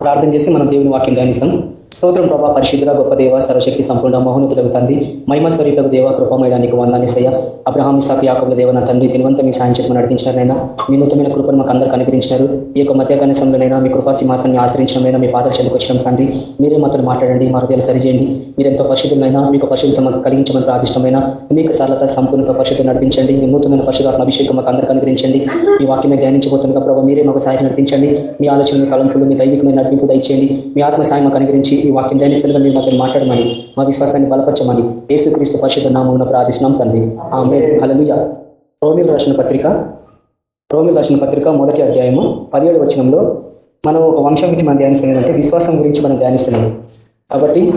ప్రార్థన చేసి మనం దేవుని వాక్యం ధ్యానిస్తాం. స్తోత్రం ప్రభా పరిశుద్ధుల గొప్ప దేవ సర్వశక్తి సంపూర్ణ మహోన్నతులకు తండ్రి. మహిమ స్వరూపకు దేవ కృపమయడానికి వందానిసయ్య అబ్రహాం ఇసాక్ యాకబుల దేవ నా తండ్రి తినవంత మీ సాయం చెప్పి నడిపించినారైనా మీ నూతనమైన కృపను మాకు అందరికీ అనుగ్రహించినారు. ఈ యొక్క మధ్య కనీసంలోనైనా మీ కృపా సింహాసాన్ని ఆశ్రయించడమైనా మీ పాదల చెందుకు వచ్చినాం తండ్రి. మీరే మాత్రం మాట్లాడండి మా హృదయాలు సరిచేయండి. మీరెంతో పరిశుద్ధులైనా మీకు పశువులతో మాకు కలిగించమని ప్రాదిష్టమైన మీకు సరళత సంపూర్ణత పరిశుద్ధం నడిపించండి. మీ నూతనమైన పరిశుధాత్మ అభిషేకం మాకు అందరికీ అనుగ్రహించండి. మీ వాక్యమే ధ్యానించబోతుండగా ప్రభావ మీరే మాకు సహాయం నడిపించండి. మీ ఆలోచన మీ తలంపులు మీ దైవికమైన నడిపింపు దయచేయండి. మీ ఆత్మ సాయం మాకు అనుగ్రహించి ఈ వాక్యం ధ్యానిస్తుండగా మీరు మాతో మాట్లాడమని మా విశ్వాసాన్ని బలపరచమని ఏసుక్రీస్తు పరిషత్ నామమున ప్రార్థిస్తున్నాం తండ్రి. ఆమె అలలుయ రోమిల్ రాసిన పత్రిక రోమిల్ రాసిన పత్రిక మొదటి అధ్యాయము పదిహేడు వచనంలో మనం ఒక వంశం గురించి మనం ధ్యానిస్తున్నాం ఏంటంటే విశ్వాసం గురించి మనం ధ్యానిస్తున్నాం. కాబట్టి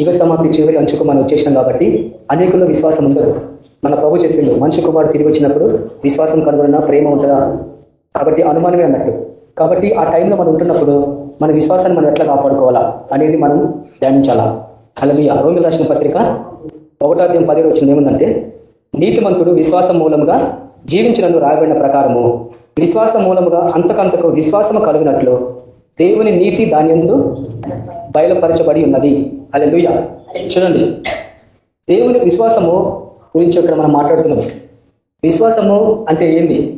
యుగ సమాప్తి చివరి అంచుకు మనం వచ్చేసాం కాబట్టి అనేకుల్లో విశ్వాసం ఉండదు. మన ప్రభు చెప్పిండు మనిషి కుమారుడు తిరిగి వచ్చినప్పుడు విశ్వాసం కనుగొన్న ప్రేమ ఉంటుందా? కాబట్టి అనుమానమే అన్నట్టు. కాబట్టి ఆ టైంలో మనం ఉంటున్నప్పుడు మన విశ్వాసాన్ని మనం ఎట్లా కాపాడుకోవాలా అనేది మనం ధ్యానించాలా? అలాగే రోమిల్ రాసిన పత్రిక ఒకటాధ్యం పదిహేడు వచ్చిన ఏముందంటే నీతిమంతుడు విశ్వాసం మూలముగా జీవించినందుకు రాయబడిన ప్రకారము విశ్వాస మూలముగా అంతకంతకు విశ్వాసము కలిగినట్లు దేవుని నీతి దానియందు బయలుపరచబడి ఉన్నది. అలెలుయ చూడండి. దేవుని విశ్వాసము గురించి ఇక్కడ మనం మాట్లాడుతున్నాం. విశ్వాసము అంటే ఏంది?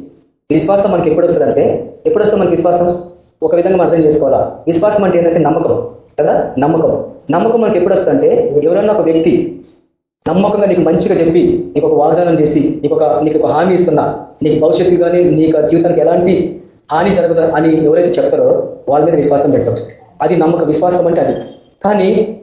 విశ్వాసం మనకి ఎప్పుడు వస్తుందంటే ఎప్పుడు వస్తుంది మనకి విశ్వాసం? ఒక విధంగా మనం అర్థం చేసుకోవాలా? విశ్వాసం అంటే ఏంటంటే నమ్మకం కదా? నమ్మకం. నమ్మకం మనకి ఎప్పుడు వస్తుందంటే ఎవరన్నా ఒక వ్యక్తి నమ్మకంగా నీకు మంచిగా చెప్పి నీకు ఒక వాగ్దానం చేసి నీకు ఒక నీకు ఒక హామీ ఇస్తున్నా నీకు భవిష్యత్తు కానీ నీకు జీవితానికి ఎలాంటి హాని జరగదు అని ఎవరైతే చెప్తారో వాళ్ళ మీద విశ్వాసం పెడతాం. అది నమ్మక విశ్వాసం అంటే అది. కానీ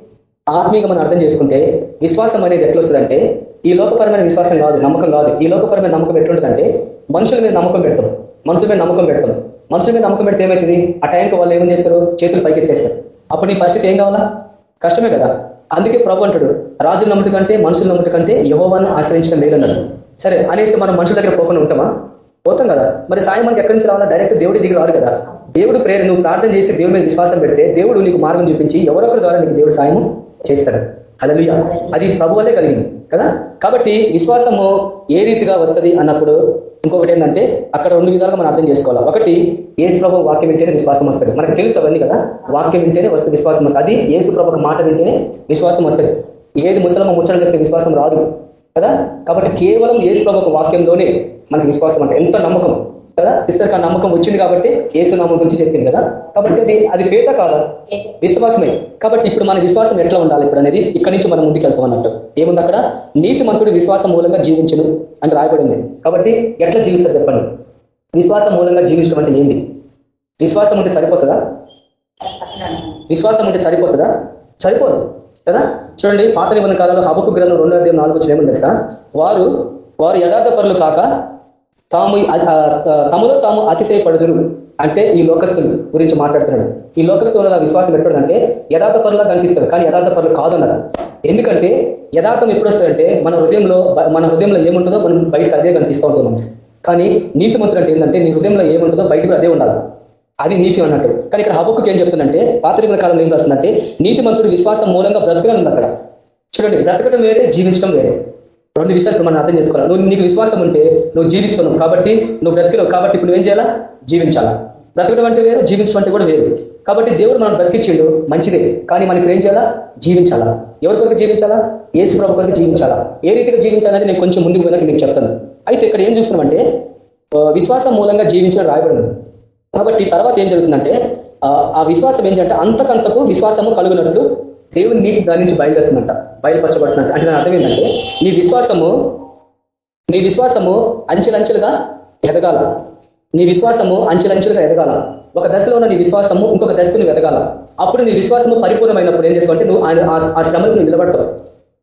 ఆత్మీయంగా మనం అర్థం చేసుకుంటే విశ్వాసం అనేది ఎట్లా వస్తుందంటే ఈ లోకపరమైన విశ్వాసం కాదు నమ్మకం కాదు. ఈ లోకపరమైన నమ్మకం ఎట్లుంటుందంటే మనుషుల మీద నమ్మకం పెడతాం. మనుషుల మీద నమ్మకం పెడతాం. మనుషుల మీద నమ్మకం పెడితే ఏమవుతుంది ఆ టైంకి వాళ్ళు ఏం చేస్తారు? చేతులు పైకెత్తేస్తారు. అప్పుడు నీ పరిస్థితి ఏం కావాలా? కష్టమే కదా. అందుకే ప్రభు అంటాడు రాజులు నమ్మటి కంటే మనుషులు నమ్మటి కంటే యహోవాను ఆశ్రయించడం మేలన్నాడు సరే అనేసి మనం మనుషుల దగ్గర పోకుండా ఉంటామా? పోతాం కదా. మరి సాయం మనకి ఎక్కడి నుంచి రావాలా? డైరెక్ట్ దేవుడి దిగి రాడు కదా. దేవుడు ప్రేర నువ్వు ప్రార్థన చేసి దేవుడి మీద విశ్వాసం పెడితే దేవుడు నీకు మార్గం చూపించి ఎవరొకరి ద్వారా నీకు దేవుడు సాయం చేస్తాడు. అదలుయ అది ప్రభు వల్లే కలిగింది కదా? కాబట్టి విశ్వాసము ఏ రీతిగా వస్తుంది అన్నప్పుడు ఇంకొకటి ఏంటంటే అక్కడ రెండు విధాలుగా మనం అర్థం చేసుకోవాలి. ఒకటి ఏసు ప్రభు వాక్యం వింటేనే విశ్వాసం వస్తుంది. మనకు తెలుసు అవన్నీ కదా? వాక్యం వింటేనే వస్తుంది విశ్వాసం వస్తుంది. అది ఏసు ప్రభు మాట వింటేనే విశ్వాసం వస్తుంది. ఏది ముసలమ్మ ముచ్చడం చెప్తే విశ్వాసం రాదు కదా? కాబట్టి కేవలం ఏసు ప్రభు వాక్యంలోనే మనకు విశ్వాసం అంటే ఎంత నమ్మకం. కదా? సిస్టర్ ఆ నమ్మకం వచ్చింది కాబట్టి ఏసునామం గురించి చెప్పింది కదా? కాబట్టి అది అది ఫేత కాదా. విశ్వాసమే. కాబట్టి ఇప్పుడు మన విశ్వాసం ఎట్లా ఉండాలి ఇప్పుడు అనేది ఇక్కడి నుంచి మనం ముందుకు వెళ్తాం అన్నట్టు. ఏముంది అక్కడ? నీతి మంతుడు విశ్వాసం మూలంగా జీవించను అని రాయబడింది. కాబట్టి ఎట్లా జీవిస్తారు చెప్పండి? విశ్వాసం మూలంగా జీవించడం అంటే ఏంది? విశ్వాసం ఉంటే సరిపోతుందా? విశ్వాసం ఉంటే సరిపోతుందా? సరిపోదు కదా? చూడండి పాత నిబంధన కాలంలో హబకు గ్రంథం రెండో నాలుగు వచ్చిన ఏముంది వారు వారు యథార్థ పనులు కాక తాము తమలో తాము అతిశయపడుదురు అంటే ఈ లోకస్తులు గురించి మాట్లాడుతున్నాడు. ఈ లోకస్తుల విశ్వాసం ఎక్కడంటే యథార్థ పనులా కనిపిస్తారు కానీ యథార్థ పనులు కాదన్నారు. ఎందుకంటే యథార్థం ఎప్పుడు వస్తుందంటే మన హృదయంలో మన హృదయంలో ఏముంటుందో మనం బయటకు అదే కనిపిస్తూ ఉంటుంది. కానీ కానీ మంత్రులు అంటే ఏంటంటే నీ హృదయంలో ఏముంటుందో బయటకు అదే ఉండాలి. అది నీతి అన్నట్టు. కానీ ఇక్కడ హబుకు ఏం చెప్తుందంటే పాత్రికల కాలంలో ఏం రాస్తుందంటే నీతిమంతుడు విశ్వాసం మూలంగా బ్రతకడం అక్కడ. చూడండి బ్రతకడం వేరే జీవించడం వేరే. రెండు విషయాలు మనం అర్థం చేసుకోవాలి? నువ్వు నీకు విశ్వాసం ఉంటే నువ్వు జీవిస్తున్నావు కాబట్టి నువ్వు బ్రతికినావు కాబట్టి ఇప్పుడు నువ్వేం చేయాలా? జీవించాలా. బ్రతకడం అంటే వేరు జీవించడం అంటే కూడా వేరు. కాబట్టి దేవుడు మనం బ్రతికించిండు మంచిదే. కానీ మనకి ఏం చేయాలా? జీవించాలా. ఎవరి కొరకు జీవించాలా? ఏసు ప్రభు కొరకు జీవించాలా? ఏ రీతిగా జీవించాలని నేను కొంచెం ముందుకు పోయినాక మీకు చెప్తాను. అయితే ఇక్కడ ఏం చూస్తున్నామంటే విశ్వాసం మూలంగా జీవించడం రాయబడింది. కాబట్టి తర్వాత ఏం జరుగుతుందంటే ఆ విశ్వాసం ఏంటంటే అంతకంతకు విశ్వాసము కలుగునట్లు దేవుని నీతి దాని నుంచి బయలుదేరుతుందంట బయలుపరచబడుతుందంట. అంటే దాని అర్థం ఏంటంటే నీ విశ్వాసము నీ విశ్వాసము అంచెలంచెలుగా ఎదగాల. నీ విశ్వాసము అంచెలంచెలుగా ఎదగాల. ఒక దశలో ఉన్న నీ విశ్వాసము ఇంకొక దశకు నువ్వు ఎదగాల. అప్పుడు నీ విశ్వాసము పరిపూర్ణమైనప్పుడు ఏం చేస్తావు అంటే నువ్వు ఆ శ్రమలకు నువ్వు నిలబడతావు.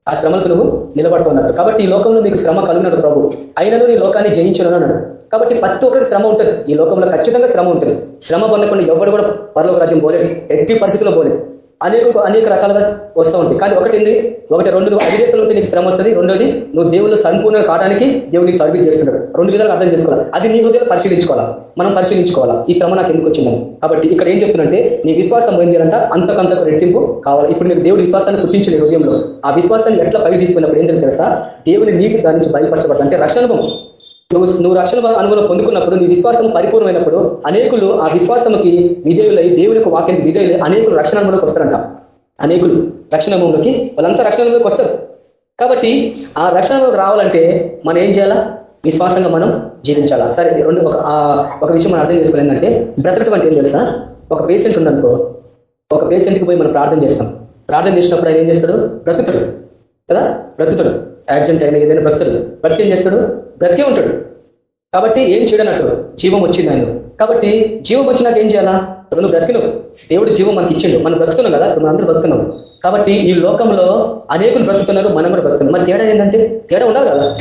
ఆ శ్రమలకు నువ్వు నిలబడతావు అన్నట్టు. కాబట్టి ఈ లోకంలో నీకు శ్రమ కలిగినాడు ప్రభు. అయినను నీ లోకాన్ని జయించను అన్నాడు. కాబట్టి ప్రతి ఒక్కరికి శ్రమ ఉంటుంది. ఈ లోకంలో ఖచ్చితంగా శ్రమ ఉంటుంది. శ్రమ పొందకుండా ఎవరు కూడా పరలోక రాజ్యం పోలేదు ఎట్టి పరిస్థితుల్లో పోలేదు అనేక అనేక రకాలుగా వస్తూ ఉంటాయి. కానీ ఒకటి ఏంది ఒకటి రెండు అధిదేతలు ఉంటే నీకు శ్రమ వస్తుంది. రెండోది నువ్వు దేవుళ్ళు సంపూర్ణంగా కావడానికి దేవుడికి తరబి చేస్తున్నాడు రెండు విధాలు అర్థం చేసుకోవాలి. అది నీ హృదయం పరిశీలించుకోవాలా? మనం పరిశీలించుకోవాలా? ఈ శ్రమ నాకు ఎందుకు వచ్చిందని? కాబట్టి ఇక్కడ ఏం చెప్తున్నంటే నీ విశ్వాసం ఏం చేయాలంట? అంతకంతకు రెట్టింపు కావాలి. ఇప్పుడు నీకు దేవుడి విశ్వాసాన్ని గుర్తించిన హృదయంలో. ఆ విశ్వాసాన్ని ఎట్లా పై తీసుకున్నప్పుడు ఏం తెలుసు తెలుసా? దేవుని నీకు దాని నుంచి బయలుపరచబడాలంటే నువ్వు నువ్వు రక్షణ అనుభవం పొందుకున్నప్పుడు నీ విశ్వాసం పరిపూర్ణమైనప్పుడు అనేకులు ఆ విశ్వాసంకి విధేయులై దేవుని యొక్క వాక్యానికి విధేయులై అనేకులు రక్షణ అనుభవంలోకి వస్తారంట. అనేకులు రక్షణ అనుభవంలోకి వాళ్ళంతా రక్షణ అనుభవంలోకి వస్తారు. కాబట్టి ఆ రక్షణ రావాలంటే మనం ఏం చేయాలా? విశ్వాసంగా మనం జీవించాలా. సరే రెండు ఒక ఒక విషయం మనం అర్థం చేసుకోవాలి ఏంటంటే బ్రతకటం అంటే ఏం తెలుసా? ఒక పేషెంట్ ఉందనుకో ఒక పేషెంట్కి పోయి మనం ప్రార్థన చేస్తాం. ప్రార్థన చేసినప్పుడు ఆయన ఏం చేస్తాడు? బ్రతుకుతాడు. కదా? బ్రతుకుతాడు. యాక్సిడెంట్ అయినా ఏదైనా బ్రతుకుతాడు. బ్రతికి ఏం చేస్తాడు? బ్రతికే ఉంటాడు. కాబట్టి ఏం చేయడనట్టు జీవం వచ్చింది ఆయన కాబట్టి జీవం వచ్చినాక ఏం చేయాలా? రెండు బ్రతికినావు. దేవుడు జీవం మనకి ఇచ్చిండు. మనం బ్రతుకున్నాం కదా? మనం అందరూ బ్రతుకున్నాం. కాబట్టి ఈ లోకంలో అనేకులు బ్రతుకున్నారు మనం కూడా బ్రతుకున్నాం. మన తేడా ఏంటంటే? తేడా ఉండాలి కదా?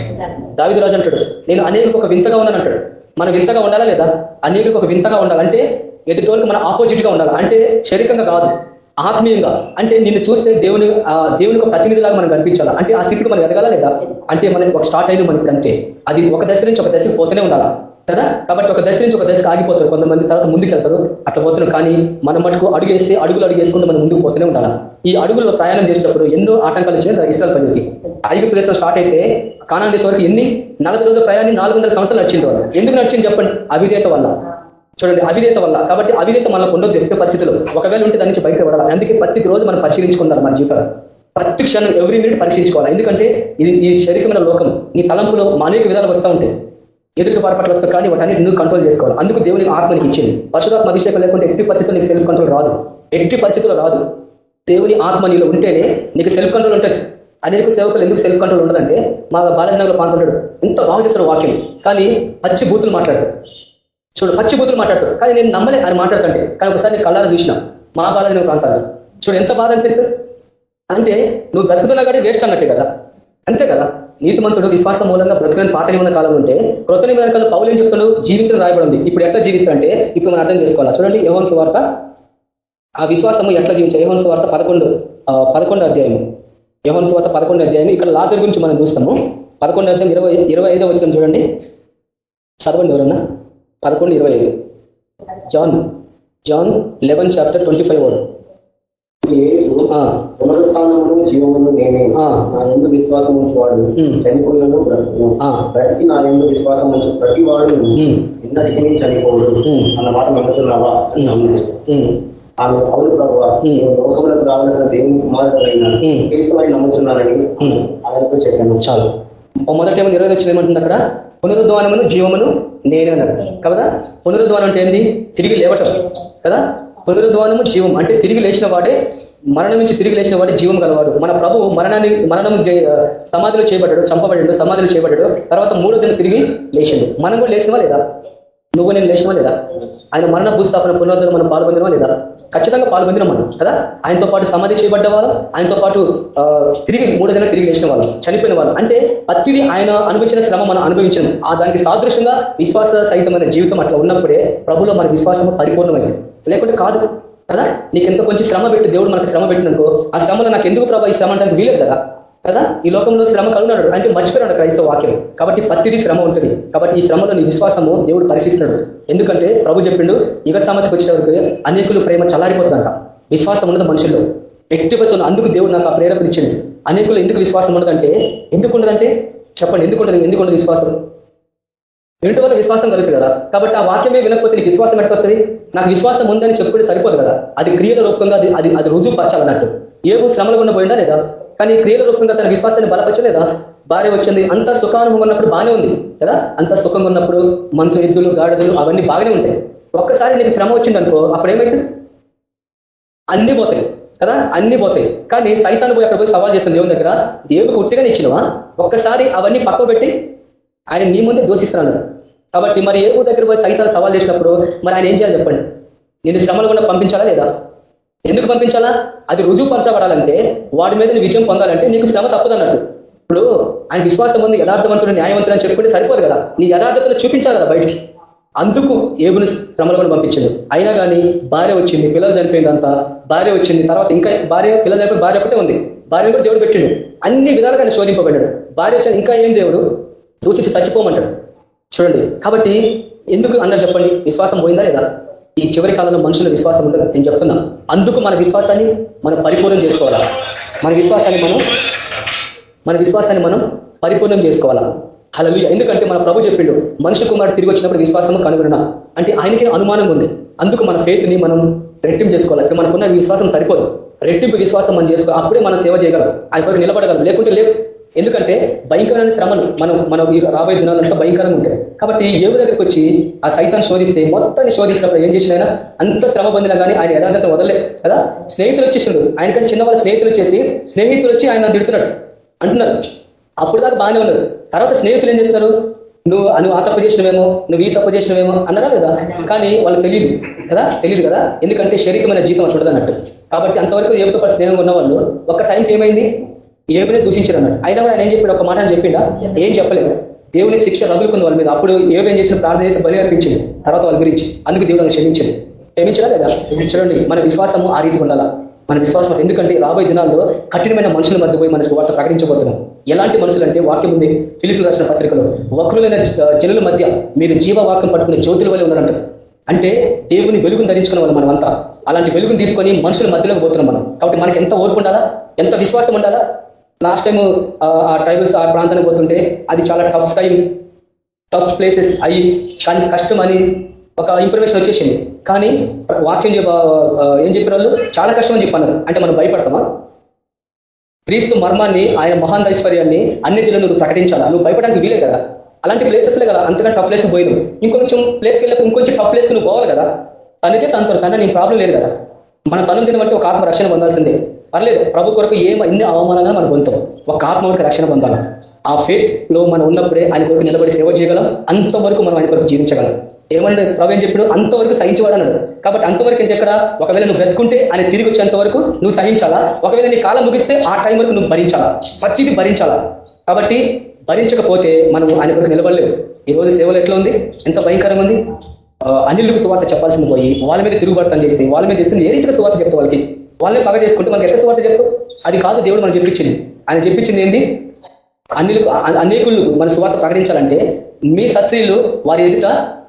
దావిదరాజు అంటాడు నేను అనేకులకు ఒక వింతగా ఉన్నాను అంటాడు. మనం వింతగా ఉండాలా లేదా? అనేకులకు ఒక వింతగా ఉండాలంటే ఎదుటోళ్ళకి మన ఆపోజిట్గా ఉండాలి. అంటే శరీరంగా కాదు. ఆత్మీయంగా అంటే నిన్ను చూస్తే దేవుని దేవుని ఒక ప్రతినిధిలాగా మనం కనిపించాలా? అంటే ఆ స్థితికి మనం ఎదగాల లేదా? అంటే మనకి ఒక స్టార్ట్ అయింది మనకి అంతే. అది ఒక దశ నుంచి ఒక దశకి పోతూనే ఉండాలా? కదా? కాబట్టి ఒక దశ నుంచి ఒక దశకు ఆగిపోతారు. కొంతమంది తర్వాత ముందుకు వెళ్తారు అట్లా పోతున్నారు. కానీ మనం మటుకు అడుగేస్తే అడుగులు అడుగు వేసుకుంటూ మనం ముందుకు పోతూనే ఉండాలి? ఈ అడుగులో ప్రయాణం చేసినప్పుడు ఎన్నో ఆటంకాలు వచ్చినాయి ఇస్రాయల్ ప్రజలకి. ఐదు ప్రదేశం స్టార్ట్ అయితే కానా దేశం వరకు ఎన్ని? నలభై రోజుల ప్రయాణం నాలుగు వందల సంవత్సరాలు నడిచింది వాళ్ళు. ఎందుకు నడిచింది చెప్పండి? అవిధేత వల్ల. చూడండి అవిధేత వల్ల. కాబట్టి అవిధేత మనకు ఉండదు ఎప్పుడు పరిస్థితులు ఒకవేళ ఉంటే దాని నుంచి బయట పడాలి? అందుకే ప్రతి రోజు మనం పరిశీలించుకున్నారు మన జీవితాలు ప్రతి క్షణం ఎవ్రీ మినిట్ పరీక్షించుకోవాలి ఎందుకంటే ఇది ఈ శరీరమైన లోకం. నీ తలంపులో అనేక విధాలు వస్తూ ఉంటాయి. ఎదుటి పొరపాట్లు వస్తాయి కానీ వాటి నువ్వు కంట్రోల్ చేసుకోవాలి. అందుకు దేవుని ఆత్మనికి ఇచ్చింది. పరశురాత్మ అభిషేకం లేకుంటే ఎట్టి పరిస్థితులు నీకు సెల్ఫ్ కంట్రోల్ రాదు. ఎట్టి పరిస్థితుల్లో రాదు. దేవుని ఆత్మ నీలో ఉంటేనే నీకు సెల్ఫ్ కంట్రోల్ ఉంటుంది. అనేక సేవకులు ఎందుకు సెల్ఫ్ కంట్రోల్ ఉండదంటే మా బాలాజనగర్లో పాల్గొంటాడు ఎంత బాగా చెప్తాడు వాక్యం. కానీ పచ్చి బూతులు మాట్లాడతాడు. చూడు పచ్చి బూతులు మాట్లాడతాడు. కానీ నేను నమ్మలే అని మాట్లాడుతుంటే కానీ ఒకసారి నేను కళ్ళారా చూసిన మా బాలాజనగర్ ప్రాంతాలు చూడు ఎంత బాధ అనిపిస్తుంది? అంటే నువ్వు బ్రతుకుతున్నా కానీ వేస్ట్ అన్నట్టే కదా? అంతే కదా? నీతిమంతుడు విశ్వాసం మూలంగా బ్రతుకుని పాత నిబంధన కాలం ఉంటే కృత నిబంధనలు పౌలు ఏం చెప్తాడు? జీవించడం రాయబడింది. ఇప్పుడు ఎట్లా జీవిస్తారంటే ఇప్పుడు మనం అర్థం చేసుకోవాలా? చూడండి యోహన్ వార్త ఆ విశ్వాసము ఎట్లా జీవించాలి యోహన్ వార్త పదకొండు పదకొండు అధ్యాయం యోహన్ వార్త పదకొండు అధ్యాయం ఇక్కడ లాజర్ గురించి మనం చూస్తాము. పదకొండు అధ్యాయం ఇరవై ఇరవై ఐదో వచ్చిన చూడండి. చదవండి ఎవరన్నా. పదకొండు ఇరవై ఐదు. John John eleven chapter twenty five word పునరుత్నమును జీవమును నేనే. నా ఎందు విశ్వాసం ఉంచువాడు. చనిపోయినను బ్రతుకు నా ఎందు విశ్వాసం ఉంచు ప్రతి వాడు నిన్నటికి చనిపోడు అన్న మాట నమ్ముతున్నావా ఆమె అవును ప్రభు లోకములకు రావాల్సిన దేవుని కుమారుడైన క్రీస్తువని నమ్ముతున్నానని ఆయనతో చెప్పాను. చాలు. మొదట ఏమో ఇరవై వచ్చింది ఏమంటుంది అక్కడ? పునరుద్వానమును జీవమును నేనే అన్నాడు. కదా? పునరుద్వానం అంటే ఏంది? తిరిగి లేవటం. కదా? పునరుద్వానము జీవం అంటే తిరిగి లేచిన వాడే మరణం నుంచి తిరిగి లేచిన వాడే జీవం గలవాడు. మన ప్రభు మరణాన్ని మరణం సమాధిలో చేయబడ్డాడు చంపబడ్డాడు సమాధిలో చేయబడ్డాడు. తర్వాత మూడో దిన తిరిగి లేచిండు. మనం కూడా లేచినవా లేదా? నువ్వు నేను లేచినవా లేదా? ఆయన మరణ భూస్థాపన పునరుద్ధరణ మనం పాల్పొందినవా లేదా? ఖచ్చితంగా పాల్పొందిన మనం కదా? ఆయనతో పాటు సమాధి చేయబడ్డ వాళ్ళు ఆయనతో పాటు తిరిగి మూడో దిన తిరిగి లేచిన వాళ్ళు చనిపోయిన వాళ్ళు. అంటే ప్రతిది ఆయన అనుభవించిన శ్రమ మనం అనుభవించడం ఆ దానికి సాదృశ్యంగా విశ్వాస సహితమైన జీవితం అట్లా ఉన్నప్పుడే ప్రభులో మన విశ్వాసం పరిపూర్ణమైంది. లేకుంటే కాదు కదా? నీకు ఎంత కొంచెం శ్రమ పెట్టి దేవుడు మనకు శ్రమ పెట్టిననుకో ఆ శ్రమలో నాకు ఎందుకు ప్రభావ ఈ శ్రమ అంటే వీలేదు కదా? కదా? ఈ లోకంలో శ్రమ కలుగున్నాడు అంటే మర్చిపోయినాడు క్రైస్తవ వాక్యం. కాబట్టి ప్రతిదీ శ్రమ ఉంటుంది. కాబట్టి ఈ శ్రమలో నీ విశ్వాసము దేవుడు పరీక్షిస్తున్నాడు. ఎందుకంటే ప్రభు చెప్పిండు యుగ సామతికి వచ్చేటప్పుడు అనేకులు ప్రేమ చల్లారిపోతుందంట. విశ్వాసం ఉన్నది మనుషుల్లో. ఎట్టి అందుకు దేవుడు నాకు ఆ ప్రేరేపణ అనేకులు ఎందుకు విశ్వాసం ఉండదంటే ఎందుకు ఉండదంటే? చెప్పండి ఎందుకు ఉండదు ఎందుకు ఉండదు విశ్వాసం? వినటం వల్ల విశ్వాసం కలుగుతుంది కదా. కాబట్టి ఆ వాక్యమే వినకపోతే నీకు విశ్వాసం ఎట్టుకొస్తుంది నాకు విశ్వాసం ఉందని చెప్పుకుంటే సరిపోదు కదా. అది క్రియల రూపంగా అది అది అది రుజువు పరచాలన్నట్టు ఏవో శ్రమలు ఉన్న పోయిందా లేదా? కానీ క్రియల రూపంగా తన విశ్వాసాన్ని బలపరచలేదా? భార్య వచ్చింది. అంత సుఖానుభవం ఉన్నప్పుడు బాగానే ఉంది కదా? అంత సుఖంగా ఉన్నప్పుడు మంచు ఎద్దులు గాడదులు అవన్నీ బాగానే ఉంటాయి. ఒక్కసారి నీకు శ్రమ వచ్చిందనుకో అప్పుడు ఏమవుతుంది అన్ని పోతాయి కదా? అన్ని పోతాయి. కానీ సైతాన్ని పోయి అక్కడ పోయి సవాల్ చేస్తుంది. దేవుని దగ్గర దేవుడికి ఉట్టిగా ఇచ్చినవా? ఒక్కసారి అవన్నీ పక్కకు పెట్టి ఆయన నీ ముందే దోషిస్తున్నాను కాబట్టి మరి ఏ దగ్గర పోయి సైతాన్ని సవాల్ చేసినప్పుడు మరి ఆయన ఏం చేయాలి చెప్పండి? నేను శ్రమలు కూడా పంపించాలా లేదా? ఎందుకు పంపించాలా? అది రుజువుపరచబడాలంటే వాడి మీద విజయం పొందాలంటే నీకు శ్రమ తప్పదన్నట్టు. ఇప్పుడు ఆయన విశ్వాసం ఉంది యథార్థవంతుడు న్యాయవంతుడు అని చెప్పుకుంటే సరిపోదు కదా. నీ యథార్థతను చూపించాలి కదా బయటికి. అందుకు ఏబుని శ్రమలు కూడా పంపించింది అయినా కానీ భార్య వచ్చింది పిల్లలు చనిపోయిందంతా. భార్య వచ్చింది తర్వాత ఇంకా భార్య పిల్లలు చనిపోయి భార్య ఒకటే ఉంది. భార్య కూడా దేవుడు పెట్టిండు. అన్ని విధాలుగా ఆయన శోధింపబడ్డాడు. భార్య వచ్చిన ఇంకా ఏం దేవుడు? దూషించి చచ్చిపోమంటాడు. చూడండి. కాబట్టి ఎందుకు అన్నారు చెప్పండి? విశ్వాసం పోయిందా లేదా? ఈ చివరి కాలంలో మనుషుల విశ్వాసం ఉండదు. నేను చెప్తున్నా. అందుకు మన విశ్వాసాన్ని మనం పరిపూర్ణం చేసుకోవాలా? మన విశ్వాసాన్ని మనం మన విశ్వాసాన్ని మనం పరిపూర్ణం చేసుకోవాలా? హలలు ఎందుకంటే మన ప్రభు చెప్పిండు మనుషు కుమారుడు తిరిగి వచ్చినప్పుడు విశ్వాసం కనుగొన అంటే ఆయనకి అనుమానం ఉంది. అందుకు మన ఫెయిత్ని మనం రెట్టింపు చేసుకోవాలి? ఇప్పుడు మనకున్న విశ్వాసం సరిపోదు. రెట్టింపు విశ్వాసం మనం చేసుకో అప్పుడే మనం సేవ చేయగలం. ఆయన కొరకు నిలబడగలం. లేకుంటే లేవు. ఎందుకంటే భయంకరమైన శ్రమలు మనం మనం ఈ రాబోయే దినాలంతా భయంకరంగా ఉంటాయి. కాబట్టి ఏవు దగ్గరికి వచ్చి ఆ సైతాన్ని శోధిస్తే మొత్తాన్ని శోధించినప్పుడు ఏం చేసిన అంత శ్రమ పొందినా కానీ ఆయన యథార్థత వదలే కదా? స్నేహితులు వచ్చేసిండు. ఆయనకంటే చిన్న వాళ్ళ స్నేహితులు వచ్చేసి స్నేహితులు వచ్చి ఆయన తిడుతున్నాడు. అంటున్నారు. అప్పుడు దాకా బాగానే ఉన్నారు. తర్వాత స్నేహితులు ఏం చేస్తారు? నువ్వు నువ్వు ఆ తప్పు చేసినవేమో నువ్వు ఈ తప్పు చేసినవేమో అన్నారా లేదా? కానీ వాళ్ళు తెలియదు కదా? తెలియదు కదా? ఎందుకంటే శరీరమైన జీతం చూడదన్నట్టు. కాబట్టి అంతవరకు ఏమితో పాటు స్నేహంగా ఉన్న వాళ్ళు ఒక టైంకి ఏమైంది? ఏబుని దూషించారు అన్నాడు అయినా కూడా ఆయన ఏం చెప్పాడు? ఒక మాట అని చెప్పిండా? ఏం చెప్పలేదు. దేవుని శిక్ష రగులుకుంది వాళ్ళ మీద అప్పుడు ఏమేం చేసిన ప్రార్థన చేసి బలి అర్పించింది తర్వాత వాళ్ళ గురించి అందుకు దేవుడు క్షమించింది క్షమించడా. లేదా? చూడండి మన విశ్వాసము ఆ రీతి ఉండాలా? మన విశ్వాసం ఎందుకంటే రాబోయే దినాల్లో కఠినమైన మనుషుల మధ్య పోయి మన సువార్త ప్రకటించబోతున్నాం. ఎలాంటి మనుషులు అంటే వాక్యం ఉంది ఫిలిప్ రాసిన పత్రికలో వక్రులైన జనుల మధ్య మీరు జీవవాక్యం పట్టుకునే జ్యోతుల వల్ల ఉన్నారంట. అంటే దేవుని వెలుగును ధరించుకున్న వాళ్ళు మనమంతా. అలాంటి వెలుగును తీసుకొని మనుషుల మధ్యలోకి పోతున్నాం మనం. కాబట్టి మనకి ఎంత ఓర్పు ఉండాలా? ఎంత విశ్వాసం ఉండాలా? లాస్ట్ టైం ఆ ట్రైబల్స్ ఆ ప్రాంతానికి పోతుంటే అది చాలా టఫ్ టైం టఫ్ ప్లేసెస్ అయ్యి కానీ కష్టం అని ఒక ఇన్ఫర్మేషన్ వచ్చేసింది. కానీ వాక్యం ఏం చెప్పిన వాళ్ళు? చాలా కష్టం అని చెప్పన్నారు. అంటే మనం భయపడతామా? క్రీస్తు మర్మాన్ని ఆయన మహాన్ ఐశ్వర్యాన్ని అన్ని జిల్లా నువ్వు ప్రకటించాలా? నువ్వు భయపడానికి వీలే కదా? అలాంటి ప్లేసెస్లే కదా. అంతగా టఫ్ ప్లేస్కి పోయినావు. ఇంకొంచెం ప్లేస్కి వెళ్ళకు ఇంకొంచెం టఫ్ ప్లేస్కి నువ్వు పోవాలి కదా? తనకే తనతో తన నీ ప్రాబ్లం లేదు కదా? మన తను దీన్ని బట్టి ఒక ఆత్మ రక్షణ పొందాల్సిందే. పర్లేదు ప్రభు కొరకు ఏం ఎన్ని అవమానాలను మనం పొందుతాం ఒక ఆత్మ వరకు రక్షణ పొందాలి? ఆ ఫేత్లో మనం ఉన్నప్పుడే ఆయన కొరకు నిలబడి సేవ చేయగలం అంతవరకు మనం ఆయన కొరకు జీవించగలం. ఏమన్నా ప్రభు ఏం చెప్పాడు? అంతవరకు సహించేవాడు అన్నాడు. కాబట్టి అంతవరకు ఏంటి ఎక్కడ? ఒకవేళ నువ్వు బ్రతుకుంటే ఆయన తిరిగి వచ్చేంత వరకు నువ్వు సహించాలా? ఒకవేళ నీ కాలం ముగిస్తే ఆ టైం వరకు నువ్వు భరించాలా? ప్రతిది భరించాలా? కాబట్టి భరించకపోతే మనం ఆయన కొరకు నిలబడలేవు ఈ రోజు సేవలు ఎట్లా ఉంది? ఎంత భయంకరంగా ఉంది? అనిల్కు సువార్త చెప్పాల్సింది పోయి వాళ్ళ మీద తిరుగుబడతాను చేస్తే వాళ్ళ మీద చేస్తే ఏ రీతిగా సువార్త చెప్తా వాళ్ళకి? వాళ్ళే పగ చేసుకుంటే మనకి ఎట్లా సువార్త చెప్తావు? అది కాదు దేవుడు మనం చెప్పించింది ఆయన చెప్పించింది ఏంటి అన్ని అనేకులు మన సువార్త ప్రకటించాలంటే మీ శస్త్రీలు వారి ఎదుట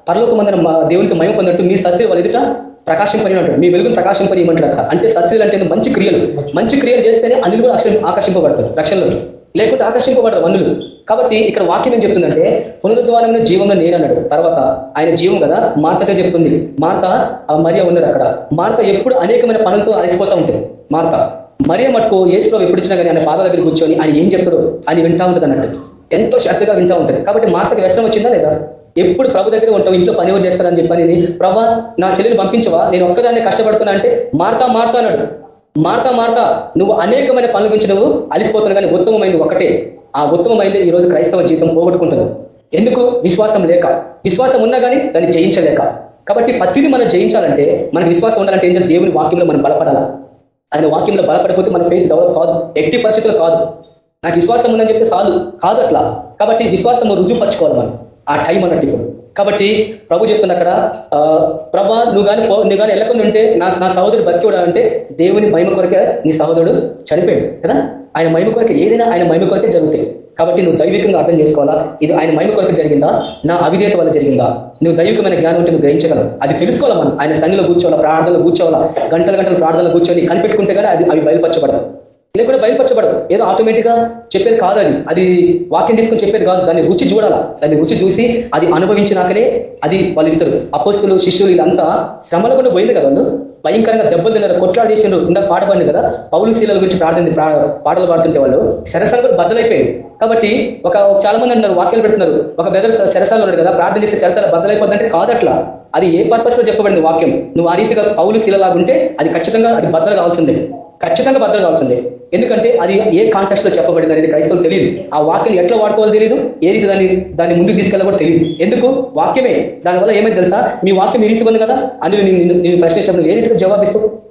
పరలోక మందిన దేవునికి మయం పొందినట్టు మీ సస్త్రీలు వాళ్ళ ఎదుట ప్రకాశం పని అంటారు. మీ వెలుగును ప్రకాశం పని ఇవ్వమంటారు అక్కడ. అంటే శస్త్రీలు అంటే మంచి క్రియలు. మంచి క్రియలు చేస్తేనే అన్ని కూడా ఆకర్షింపబడతారు రక్షణలోకి. లేకుంటే ఆకర్షింపబడరు మనులు కాబట్టి ఇక్కడ వాక్యం ఏం చెప్తుందంటే పునరుద్వారంలో జీవంగా నేనన్నాడు తర్వాత ఆయన జీవం కదా మార్తగా చెప్తుంది. మార్త మరియ ఉన్నారు అక్కడ. మార్త ఎప్పుడు అనేకమైన పనులతో అలసిపోతూ ఉంటుంది. మార్త. మరియ మటుకు ఏసులో ఎప్పుడు ఇచ్చినా కానీ ఆయన పాద దగ్గర కూర్చొని ఆయన ఏం చెప్తాడో ఆయన వింటా ఉంటుంది అన్నట్టు. ఎంతో శ్రద్ధగా వింటా ఉంటుంది. కాబట్టి మార్తకి వ్యసనం వచ్చిందా లేదా? ఎప్పుడు ప్రభు దగ్గర ఉంటావు ఇంట్లో పని ఎవరు చేస్తారని చెప్పని ప్రభా నా చెల్లిని పంపించవా? నేను ఒక్కదాన్ని కష్టపడుతున్నా అంటే మార్తా మార్తా అన్నాడు. మార్త మార్త నువ్వు అనేకమైన పనుల గురించి నువ్వు అలిసిపోతున్నావు కానీ ఉత్తమమైంది ఒకటే. ఆ ఉత్తమమైంది ఈ రోజు క్రైస్తవ జీవితం పోగొట్టుకుంటుంది. ఎందుకు? విశ్వాసం లేక. విశ్వాసం ఉన్నా కానీ దాన్ని జయించలేక. కాబట్టి పత్తిని మనం జయించాలంటే మనకు విశ్వాసం ఉండాలంటే ఏం దేవుని వాక్యంలో మనం బలపడాలా. ఆయన వాక్యంలో బలపడిపోతే మన ఫెయిత్ డెవలప్ కాదు. ఎట్టి పరిస్థితులు కాదు. నాకు విశ్వాసం ఉందని చెప్తే చాలు. కాదు అట్లా. కాబట్టి విశ్వాసం రుజువుపరచుకోవాలి మనం. ఆ టైం అన్నట్టు ఇప్పుడు. కాబట్టి ప్రభు చెప్తున్న అక్కడ ప్రభా నువ్వు కానీ నువ్వు కానీ వెళ్ళకుండా ఉంటే నా నా సహోదరుడు బతికివడా అంటే దేవుని మహిమ కొరకే నీ సహోదరుడు చనిపోయాడు కదా? ఆయన మహిమ కొరకే ఏదైనా ఆయన మహిమ కొరకే జరుగుతాయి. కాబట్టి నువ్వు దైవికంగా అర్థం చేసుకోవాలా? ఇది ఆయన మహిమ కొరకు జరిగిందా? నా అవిధేత వల్ల జరిగిందా? నువ్వు దైవికమైన జ్ఞానం ఉంటే నువ్వు గ్రహించగలవు. అది తెలుసుకోవాలి మనం? ఆయన సన్నిలో కూర్చోవాలా? ప్రార్థనలు కూర్చోవాలా? గంటల గంటల ప్రార్థనలో కూర్చొని కనిపెట్టుకుంటే కానీ అది అవి లేకుండా బయలుపరచబడదు ఏదో ఆటోమేటిక్గా చెప్పేది కాదు అది అది వాక్యం తీసుకొని చెప్పేది కాదు. దాన్ని రుచి చూడాలా? దాన్ని రుచి చూసి అది అనుభవించినాకనే అది వాళ్ళు ఇస్తారు. అపోస్తులు శిష్యులు వీళ్ళంతా శ్రమలు కూడా పోయింది కదా వాళ్ళు? భయంకరంగా దెబ్బలు తిన్నారు కొట్లాడు చేసిండ్రు. ఇందాక పాట కదా? పౌలు శీలల గురించి ప్రార్థన పాటలు పాడుతుంటే వాళ్ళు. శరసాలు కూడా బద్దలైపోయాయి కాబట్టి ఒక చాలా మంది అంటున్నారు వాక్యాలు పెడుతున్నారు. ఒక బెదర్ శరసాలు ఉన్నాడు కదా? ప్రార్థన చేస్తే శరసాల బద్దలైపోద్దంటే కాదట్లా. అది ఏ పర్పస్లో చెప్పబడింది వాక్యం? నువ్వు ఆ రీతిగా పౌలు శీలలాగుంటే అది ఖచ్చితంగా అది బద్దలు కావాల్సిందే. ఖచ్చితంగా భద్రత కావాల్సిందే. ఎందుకంటే అది ఏ కాంటెక్స్ట్లో చెప్పబడింది అనేది క్రైస్తవులు తెలియదు ఆ వాక్యం ఎట్లా వాడుకోవాలో తెలియదు ఏ రీతి దాన్ని దాన్ని ముందుకు తీసుకెళ్ళా కూడా తెలియదు ఎందుకు? వాక్యమే. దానివల్ల ఏమైంది తెలుసా? మీ వాక్యం ఈ రీతి ఉంది కదా? అని నేను ప్రశ్నించినప్పుడు ఏ రీతిగా జవాబిస్తావు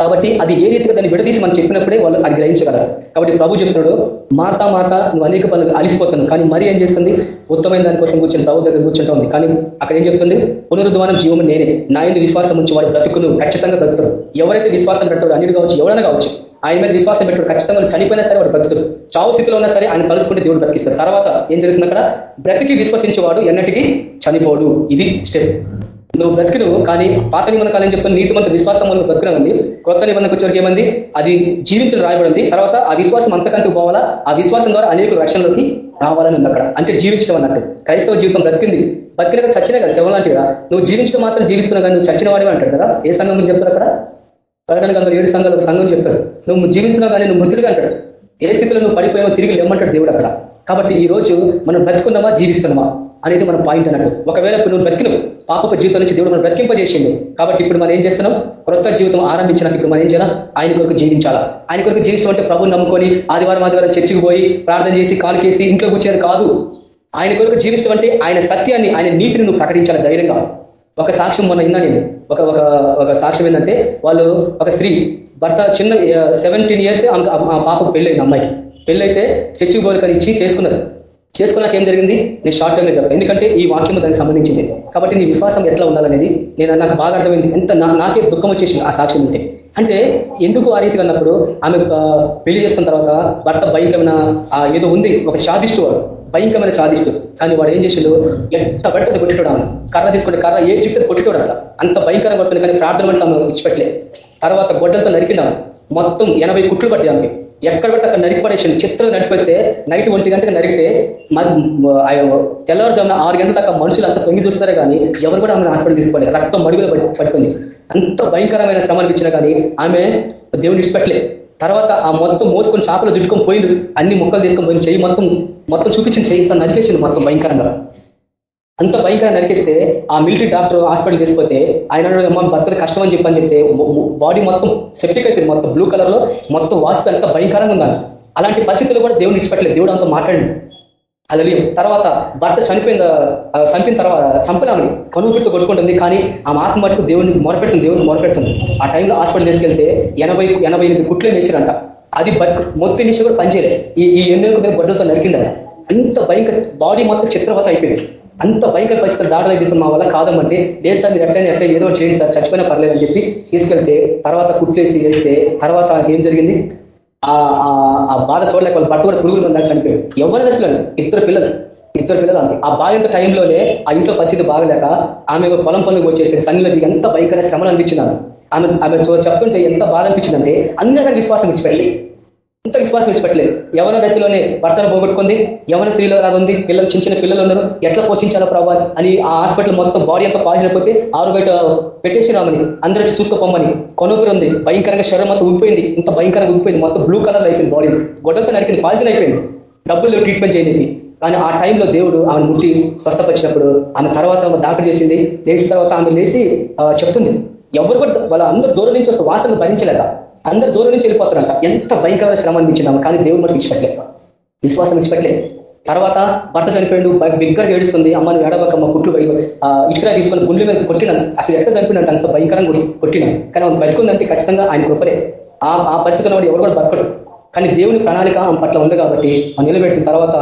కాబట్టి అది ఏ రీతిగా దాన్ని విడదీసి మనం చెప్పినప్పుడే వాళ్ళు అది గ్రహించగలరు. కాబట్టి ప్రభు చెప్తాడు మారతా మారతా నువ్వు అనేక పనులు అలిసిపోతాను. కానీ మరి ఏం చేస్తుంది? ఉత్తమైన దానికోసం కూర్చొని ప్రభు దగ్గర కూర్చుంటా ఉంది. కానీ అక్కడ ఏం చెప్తుంది? పునరుద్వానం జీవం నేనే. నా ఎందు విశ్వాసం ఉంచి వాడు బ్రతుకును ఖచ్చితంగా బ్రతుకుతారు ఎవరైతే విశ్వాసం పెట్టారు అన్నిటి కావచ్చు ఎవరైనా కావచ్చు ఆయన మీద విశ్వాసం పెట్టాడు ఖచ్చితంగా చనిపోయినా సరే వాడు బ్రతుకుడు చావు స్థితిలో ఉన్నా సరే ఆయన కలుసుకుంటే దేవుడు బ్రతికిస్తారు తర్వాత ఏం జరుగుతుంది అక్కడ బ్రతికి విశ్వసించేవాడు ఎన్నటికీ చనిపోడు. ఇది స్టెప్ నువ్వు బ్రతికిను కానీ పాత నిబంధన కాలం చెప్తున్న నీతి మంత్రి విశ్వాసం వల్ల బ్రతికిన ఉంది కొత్త నిబంధనకు వచ్చేవరకు ఏమంది? అది జీవించడం రాయబడింది. తర్వాత ఆ విశ్వాసం అంతకంతకు పోవాలా? ఆ విశ్వాసం ద్వారా అనేక రక్షణలోకి రావాలని ఉంది అక్కడ. అంటే జీవించడం అన్నట్టు. క్రైస్తవ జీవితం బ్రతికింది. బతికినాక చచ్చిన కదా శవం లాంటి కదా. నువ్వు జీవించడం మాత్రం జీవిస్తున్నావు కానీ నువ్వు చచ్చిన వాడివే అంటాడు కదా. ఏ సంఘం గురించి చెప్తారు అక్కడ? ప్రకటన గంటలు ఏడు సంఘాలు ఒక సంఘం చెప్తారు. నువ్వు జీవిస్తున్నావు కానీ నువ్వు మృతుడిగా అంటాడు ఏ స్థితిలో నువ్వు పడిపోయావో తిరిగి లేమంటాడు దేవుడు అక్కడ. కాబట్టి ఈ రోజు మనం బ్రతుకున్నామా? జీవిస్తున్నామా? అనేది మన పాయింట్ అన్నట్టు. ఒకవేళ ఇప్పుడు నువ్వు బ్రతికినవు పాప జీవితం నుంచి దేవుడు మనం బ్రతికింపజేసిండు. కాబట్టి ఇప్పుడు మనం ఏం చేస్తున్నాం? కొత్త జీవితం ఆరంభించినాక ఇప్పుడు మనం ఏం చేయాలా? ఆయన కొరకు జీవించాలా? ఆయన కొరకు జీవించడం అంటే ప్రభుని నమ్ముకొని ఆదివారం ఆదివారం చర్చికి పోయి ప్రార్థన చేసి కాలుకేసి ఇంట్లో కూర్చొని కాదు. ఆయన కొరకు జీవించడం అంటే ఆయన సత్యాన్ని ఆయన నీతిని నువ్వు ప్రకటించాలి ధైర్యంగా? ఒక సాక్ష్యం మొన్న ఇందా నేను. ఒక ఒక ఒక సాక్ష్యం ఏంటంటే వాళ్ళు ఒక స్త్రీ భర్త చిన్న సెవెంటీన్ ఇయర్స్ ఆ పాపకు పెళ్ళైంది అమ్మాయికి. పెళ్ళైతే చర్చికి పోలికని ఇచ్చి చేసుకున్నారు. చేసుకున్నాక ఏం జరిగింది? నేను షార్ట్ టైంలో చెప్పాను ఎందుకంటే ఈ వాక్యం దానికి సంబంధించింది. కాబట్టి నీ విశ్వాసం ఎట్లా ఉండాలనేది నేను నాకు బాగా అర్థమైంది. ఎంత నాకే దుఃఖం వచ్చేసింది ఆ సాక్ష్యం ఉంటే. అంటే ఎందుకు ఆ రీతిగా అన్నప్పుడు ఆమె పెళ్ళి చేసుకున్న తర్వాత భర్త భయంకరమైన ఏదో ఉంది ఒక సాధిస్తూ వాడు. భయంకరమైన సాధిస్తూ కానీ వాడు ఏం చేసిండు? ఎంత పడితే కొట్టుకోవడం కర్ర తీసుకుంటే కర్ర ఏ చెప్తే కొట్టుకోవడం అంత భయంకరంగా కొడుతుంది కానీ ప్రార్థన అంటే ఆమె తర్వాత గొడ్డలతో నరికినాము మొత్తం ఎనభై కుట్లు పట్టి ఆమె ఎక్కడ పడితే అక్కడ నరికి చిత్రం నడిచిపోతే నైట్ ఒంటి గంటగా నరికితే తెల్లవారుజామున ఆరు గంటల దాకా మనుషులు అంత తొంగి చూస్తారే కానీ ఎవరు కూడా ఆమె హాస్పిటల్ తీసుకోలేదు. రక్తం మడుగులు పట్టుకుంది అంత భయంకరమైన శ్రమ అనిపించినా కానీ ఆమె దేవుని విడిచిపెట్టలే తర్వాత ఆ మొత్తం మోసుకొని చేపలు జుట్టుకొని పోయింది. అన్ని ముక్కలు తీసుకొని పోయింది. చెయ్యి మొత్తం మొత్తం చూపించిన చెయ్యి నరికేసింది మొత్తం భయంకరంగా. అంత భయంకరంగా నరికేస్తే ఆ మిలిటరీ డాక్టర్ హాస్పిటల్ తీసుకుపోతే ఆయన అమ్మ కష్టం అని చెప్పని చెప్తే బాడీ మొత్తం సెప్టిక్ అయిపోయింది మొత్తం బ్లూ కలర్లో మొత్తం వాస్తు అంత భయంకరంగా ఉందని అలాంటి పరిస్థితులు కూడా దేవుని ఇష్టపెట్టలేదు దేవుడు అంతా మాట్లాడి అలలియం తర్వాత భర్త చనిపోయిన చంపిన తర్వాత చంపలేమని కనుపితో కొట్టుకుంటుంది. కానీ ఆ ఆత్మ మటుకు దేవుని మొరపెడుతుంది దేవుని మొరపెడుతుంది. ఆ టైంలో హాస్పిటల్ తీసుకెళ్తే ఎనభై ఎనభై ఎనిమిది కుట్లే వేసిరంట. అది బతుకు మొత్తం నుంచి కూడా పనిచేయలే. ఈ ఈ ఎన్నెలకు మీద గొడ్డలతో నరికిండ అంత భయంకర బాడీ మొత్తం చిత్రవత అయిపోయింది. అంత భయంకర పరిస్థితులు డాక్టర్ తీసుకుని మా వల్ల కాదమంటే దేశాన్ని ఎట్టని ఎట్ట ఏదో చేయండి సార్ చచ్చిపోయినా పర్లేదని చెప్పి తీసుకెళ్తే తర్వాత కుట్లేసి వేస్తే తర్వాత ఏం జరిగింది? ఆ బాధ చూడలేక వాళ్ళ భర్త కూడా పురుగులు మంది చనిపోయాడు. ఎవరు దశలో ఇద్దరు పిల్లలు. ఇద్దరు పిల్లలు ఆ బాధిత టైంలోనే ఆ ఇంట్లో పరిస్థితి బాగలేక ఆమె పొలం పనులు వచ్చేసి సన్నిలో దిగి ఎంత భయంకర శ్రమలు అనిపించినాను ఆమె. ఆమె చెప్తుంటే ఎంత బాధ అనిపించిందంటే అందరికీ విశ్వాసం ఇచ్చిపెట్టి ఇంత విశ్వాసం విడిచిపెట్టలేదు యవన దశలోనే భర్తను పోగొట్టుకుంది. యవన స్త్రీలో లాగా ఉంది పిల్లలు చిన్న చిన్న పిల్లలు ఉన్నారు ఎట్లా పోషించాలో ప్రభావ అని ఆ హాస్పిటల్ మొత్తం బాడీ అంతా పాసినపోతే ఆరు బయట పెట్టేసి రామని అందరూ చూసుకోపోమని. కొనుగురు ఉంది. భయంకరంగా శరీరం మొత్తం ఉడిపోయింది ఇంత భయంకరంగా ఉడిపోయింది మొత్తం బ్లూ కలర్ అయిపోయింది బాడీ. గొడవతో నరికింది. పాయిజన్ అయిపోయింది. డబ్బులు ట్రీట్మెంట్ చేయడానికి కానీ ఆ టైంలో దేవుడు ఆమె ముట్టి స్వస్థపరిచినప్పుడు ఆమె తర్వాత డాక్టర్ చేసింది. లేచిన తర్వాత ఆమె లేచి చెప్తుంది. ఎవరు కూడా వాళ్ళ అందరూ దూరం నుంచి వస్తే వాసన భరించలేక అందరు దూరం నుంచి వెళ్ళిపోతారంట. ఎంత భయంకరమైన శ్రమ అనిపించిందాము కానీ దేవుడు మనకి ఇచ్చిపెట్టలే విశ్వాసం ఇచ్చిపెట్టలే తర్వాత భర్త చనిపోయాడు. బిగ్గరగా ఏడుస్తుంది. అమ్మను ఏడబక్క మా కుట్లు ఇటుకరా తీసుకొని గుండె మీద కొట్టినాను అసలు ఎట్లా చనిపోయినట్టు అంత భయంకరంగా కొట్టినాను కానీ ఆమె బతుకుందంటే ఖచ్చితంగా ఆయన కృపరే ఆ పరిస్థితుల్లో వాడు ఎవరు కూడా బతకడు. కానీ దేవుని ప్రణాళిక ఆమె పట్ల ఉంది కాబట్టి ఆ నిలబెట్టిన తర్వాత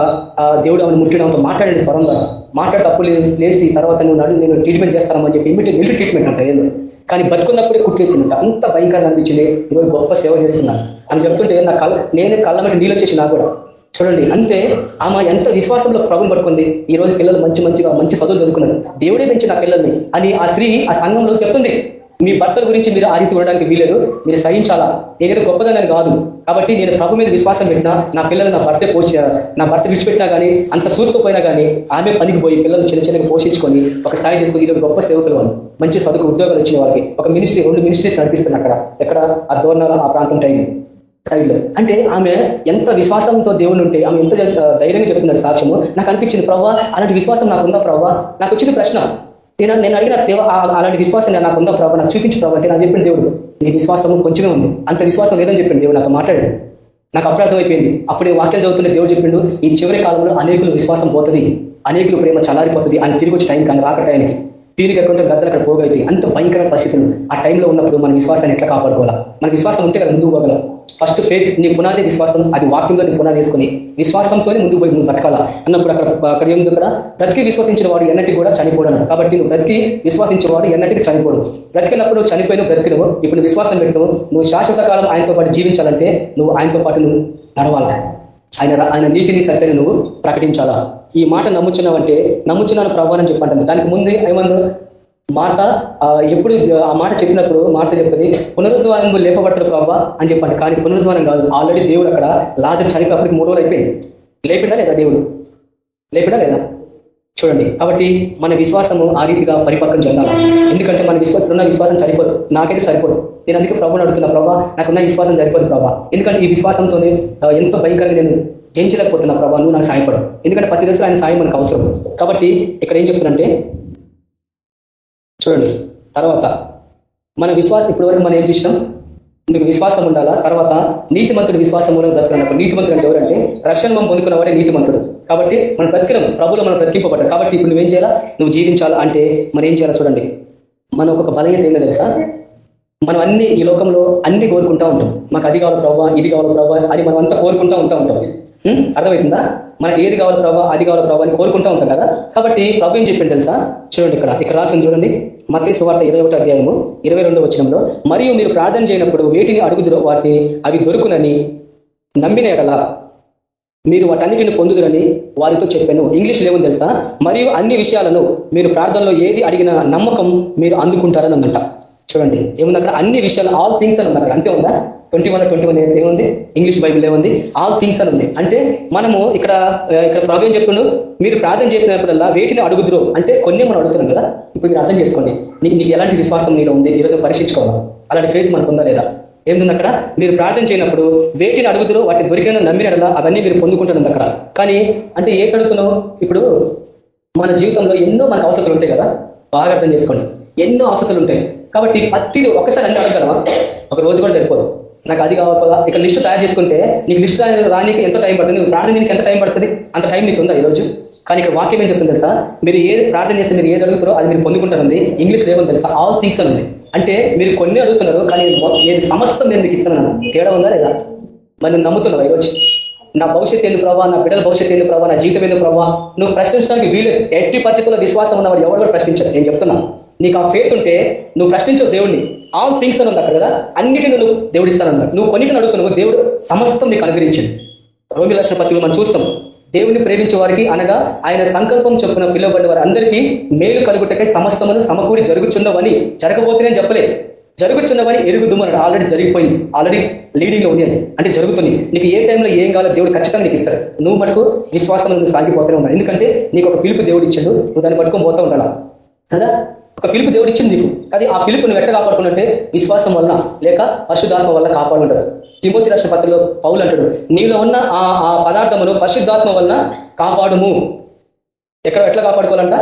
దేవుడు ఆమెను ముట్టడంతో మాట్లాడండి స్వరం ద్వారా మాట్లాడే తప్పులు లేసి తర్వాత నువ్వు నడు నేను ట్రీట్మెంట్ చేస్తానని చెప్పి ఇమీడియట్ మిలిటరీ ట్రీట్మెంట్ అంటే. ఏదో. కానీ బతుకున్నప్పుడే కుట్టేసిందంట. అంత భయంకరంగా అనిపించింది. ఈరోజు గొప్ప సేవ చేస్తున్నాను అని చెప్తుంటే నా కళ్ళ నేనే కళ్ళ మట్టి నీళ్ళు వచ్చేసి నాకు కూడా. చూడండి అంతే ఆమె ఎంత విశ్వాసంలో ప్రభుని పట్టుకుంది. ఈ రోజు పిల్లలు మంచి మంచిగా మంచి చదువులు చదువుకున్నారు. దేవుడే పెంచి నా పిల్లల్ని అని ఆ స్త్రీ ఆ సంఘంలో చెప్తుంది. మీ భర్త గురించి మీరు ఆ రీతి ఉండడానికి వీలేదు మీరు సహించాలా? నేనేదో గొప్పదని కాదు. కాబట్టి నేను ప్రభు మీద విశ్వాసం పెట్టినా నా పిల్లలు నా భర్త పోషి నా భర్త విడిచిపెట్టినా కానీ అంత చూసుకోపోయినా కానీ ఆమె పనికి పోయి పిల్లలు చిన్న చిన్నగా పోషించుకొని ఒక స్థాయి తీసుకొని ఈరోజు గొప్ప సేవకులు వాళ్ళు. మంచి చదువుకు ఉద్యోగాలు వచ్చిన వాళ్ళకి ఒక మినిస్ట్రీ రెండు మినిస్ట్రీస్ నడిపిస్తుంది అక్కడ. ఎక్కడ? ఆ దోర్నాల ఆ ప్రాంతం టైం సైడ్లో అంటే ఆమె ఎంత విశ్వాసంతో దేవుని ఉంటే ఆమె ఎంత ధైర్యంగా చెప్తున్నారు సాక్ష్యము. నాకు అనిపించింది ప్రవ్వా అలాంటి విశ్వాసం నాకు ఉందా ప్రవ్వా? నాకు వచ్చింది ప్రశ్న. నేను నేను అడిగిన దేవ అలాంటి విశ్వాసం నాకు ఉందా ప్రభావ నాకు చూపించు ప్రభావ అంటే నాకు చెప్పిన దేవుడు. నీ విశ్వాసము కొంచెమే ఉంది. అంత విశ్వాసం లేదని చెప్పింది దేవుడు నాతో మాట్లాడాడు. నాకు అప్రాధం అయిపోయింది అప్పుడు వాక్యం చదువుతుంటే దేవుడు చెప్పిండు ఈ చివరి కాలంలో అనేకులు విశ్వాసం పోతుంది. అనేకులు ప్రేమ చలారిపోతుంది అని తిరిగి వచ్చే టైం కానీ రాక టైంకి పీరికి ఎక్కడ గద్దలు అక్కడ పోగైతే అంత భయంకర పరిస్థితులు. ఆ టైంలో ఉన్నప్పుడు మన విశ్వాసాన్ని ఎట్లా కాపాడుకోవాలా? మన విశ్వాసం ఉంటే కదా ముందుకు పోగలం. ఫస్ట్ ఫేత్ నీ పునాది విశ్వాసం అది వాక్యంలో నీ పునాది వేసుకుని విశ్వాసంతోనే ముందుకు పోయి నువ్వు బతకాల. అన్నప్పుడు అక్కడ అక్కడ ఏముంది అక్కడ? బ్రతికి విశ్వసించిన వాడు ఎన్నటికి కూడా చనిపోడను. కాబట్టి నువ్వు బ్రతికి విశ్వాసించేవాడు ఎన్నటికి చనిపోడు. బ్రతికినప్పుడు చనిపోయిన బ్రతికినవు ఇప్పుడు విశ్వాసం పెట్టినవు నువ్వు శాశ్వత కాలం ఆయనతో పాటు జీవించాలంటే నువ్వు ఆయనతో పాటు నువ్వు నడవాలా? ఆయన ఆయన నీతిని సత్యని నువ్వు ప్రకటించాలా? ఈ మాట నమ్ముచున్నావంటే నమ్ముచున్నాను ప్రభావం చెప్పంటుంది దానికి ముందు ఏమందో? మాట ఎప్పుడు ఆ మాట చెప్పినప్పుడు మాట చెప్తుంది పునరుద్వారం లేపబడతాడు ప్రభావ అని చెప్పండి. కానీ పునరుద్వారం కాదు. ఆల్రెడీ దేవుడు అక్కడ లాజర్ చనిపోయినప్పటికి మూడు రోజులు అయిపోయింది. లేపిడా లేదా దేవుడు? లేపిడా లేదా? చూడండి. కాబట్టి మన విశ్వాసము ఆ రీతిగా పరిపక్వం చెందాలి. ఎందుకంటే మన విశ్వాసం ఉన్న విశ్వాసం సరిపోదు. నాకైతే సరిపోదు. నేను అందుకే ప్రభుని అడుగుతున్నా ప్రభా నాకున్న విశ్వాసం సరిపోదు ప్రభా. ఎందుకంటే ఈ విశ్వాసంతోనే ఎంతో భయంకరంగా నేను జయించలేకపోతున్నా ప్రభా. నువ్వు నాకు సాయపడు. ఎందుకంటే ప్రతి దశలో ఆయన సాయం మనకు అవసరం. కాబట్టి ఇక్కడ ఏం చెప్తున్నంటే చూడండి తర్వాత మన విశ్వాసం ఇప్పటివరకు మనం ఏం చూసినాం? మీకు విశ్వాసం ఉండాలా? తర్వాత నీతిమంతుడు విశ్వాసం మూలం బ్రతకనప్పుడు నీతిమంతుడు అంటే ఎవరంటే రక్షణ మనం పొందుకున్న నీతిమంతుడు. కాబట్టి మనం బ్రతికినం ప్రభులు మనం బ్రతికింపబడ్డాం కాబట్టి ఇప్పుడు నువ్వేం చేయాలా? నువ్వు జీవించాలా అంటే మనం ఏం చేయాలా చూడండి. మనం ఒక బలహీనత ఏందో తెలుసా? మనం అన్ని ఈ లోకంలో అన్ని కోరుకుంటా ఉంటాం. మాకు అది కావాలి ప్రభావ ఇది కావాలి ప్రభావ అని మనం అంతా కోరుకుంటా ఉంటా ఉంటాం. అర్థమవుతుందా? మనకి ఏది కావాలి ప్రభావ అది కావాలి ప్రభావ అని కోరుకుంటా ఉంటాం కదా? కాబట్టి ప్రభు ఏం చెప్పింది తెలుసా? చూడండి ఇక్కడ ఇక్కడ రాసింది చూడండి. మత్తే సువార్త ఇరవై ఒకటి అధ్యాయము ఇరవై రెండో వచ్చినంలో మరియు మీరు ప్రార్థన చేయనప్పుడు వేటిని అడుగుదురు వాటిని అవి దొరుకునని నమ్మిన ఎడల మీరు వాటన్నిటిని పొందుదురని వారితో చెప్పాను. ఇంగ్లీష్ లేవని తెలుసా? మరియు అన్ని విషయాలను మీరు ప్రార్థనలో ఏది అడిగిన నమ్మకం మీరు అందుకుంటారని ఉందంట చూడండి ఏముంది అక్కడ? అన్ని విషయాలు ఆల్ థింగ్స్ అని ఉంది అక్కడ. అంతే ఉందా? ట్వంటీ వన్ ట్వంటీ వన్ ఏముంది ఇంగ్లీష్ బైబిల్ ఏముంది ఆల్ థింగ్స్ అని ఉంది. అంటే మనము ఇక్కడ ఇక్కడ ప్రభు ఏం చెప్తుండు? మీరు ప్రార్థన చేసినప్పుడల్లా వేటిని అడుగుదురు అంటే కొన్ని మనం అడుగుతున్నాం కదా? ఇప్పుడు మీరు అర్థం చేసుకోండి. నీకు నీకు ఎలాంటి విశ్వాసం నీలో ఉంది? ఈరోజు పరీక్షించుకోవాలి? అలాంటి ఫేత్ మనకు ఉందా లేదా? ఏంటంటే అక్కడ? మీరు ప్రార్థన చేయనప్పుడు వేటిని అడుగుతురో వాటిని దొరికిన నమ్మినడలా అవన్నీ మీరు పొందుకుంటున్నది అక్కడ. కానీ అంటే ఏ కడుగుతున్నావు ఇప్పుడు మన జీవితంలో ఎన్నో మనకు అవసరాలు ఉంటాయి కదా? బాగా అర్థం చేసుకోండి. ఎన్నో అవసరాలు ఉంటాయి. కాబట్టి ప్రతిది ఒకసారి అన్ని అడగలవా ఒక రోజు కూడా సరిపోదు. నాకు అది కావాలి కదా ఇక లిస్టు తయారు చేసుకుంటే నీకు లిస్టు రానికి ఎంత టైం పడుతుంది. నువ్వు ప్రార్థన ఎంత టైం పడుతుంది? అంత టైం నీకు ఉందా ఈరోజు? కానీ ఇక్కడ వాక్యం ఏం చెప్తుంది తెలుసా? మీరు ఏది ప్రార్థన చేస్తే మీరు ఏది అడుగుతారో అది మీరు పొందుకుంటారండి ఇంగ్లీష్ లేవని తెలుసా? ఆల్ థింగ్స్ అని ఉంది అంటే మీరు కొన్ని అడుగుతున్నారు కానీ నేను సమస్తం నేను మీకు ఇస్తున్నాను తేడా ఉందా లేదా? మరి నువ్వు నమ్ముతున్నావు ఈరోజు? నా భవిష్యత్తు ఎందుకు ప్రభావ నా బిడ్డల భవిష్యత్తు ఎందుకు ప్రభావ నా జీవితం ఎందుకు ప్రభావ నువ్వు ప్రశ్నించడానికి వీలు ఎట్టి పరిస్థితుల్లో విశ్వాసం ఉన్నవాడు ఎవరు కూడా ప్రశ్నించారు నేను చెప్తున్నా. నీకు ఆ ఫేత్ ఉంటే నువ్వు ప్రశ్నించవు దేవుడిని ఆల్ థింగ్స్ అని ఉంది అక్కడ కదా? అన్నిటిని నువ్వు దేవుడిస్తానన్నాడు నువ్వు కొన్నిటిని అడుగుతున్నావు దేవుడు సమస్తం నీకు అనుగ్రహించింది రోమి లక్షణ పత్రికలు మనం చూస్తాం. దేవుని ప్రేమించే వారికి అనగా ఆయన సంకల్పం చొప్పున పిలువబడిన వారి అందరికీ మేలు కలుగుటకై సమస్తమును సమకూరి జరుగుతున్నవని జరగబోతేనే చెప్పలే. జరుగుతున్నవని ఎరుగుదుమన్నాడు ఆల్రెడీ జరిగిపోయింది. ఆల్రెడీ లీడింగ్లో ఉన్నాయి అంటే జరుగుతుంది. నీకు ఏ టైంలో ఏం కావాలో దేవుడు ఖచ్చితంగా నీకు ఇస్తాడు. నువ్వు మటుకు విశ్వాసం నువ్వు సాగిపోతూనే ఉన్నాడు ఎందుకంటే నీకు ఒక పిలుపు దేవుడు ఇచ్చాడు. నువ్వు దాన్ని పట్టుకొని పోతూ ఉండాలా? కదా? ఒక పిలుపు దేవుడు ఇచ్చింది నీకు. అది ఆ పిలుపు నువ్వు ఎట్ట కాపాడుకున్నట్టే విశ్వాసం వలన లేక పరిశుద్ధాత్మ వల్ల కాపాడుకుంటారు. తిమోతి రాష్ట్ర పత్రికలో పౌలు అంటాడు నీలో ఉన్న ఆ పదార్థమును పరిశుద్ధాత్మ వలన కాపాడుము. ఎక్కడ ఎట్లా కాపాడుకోవాలంట?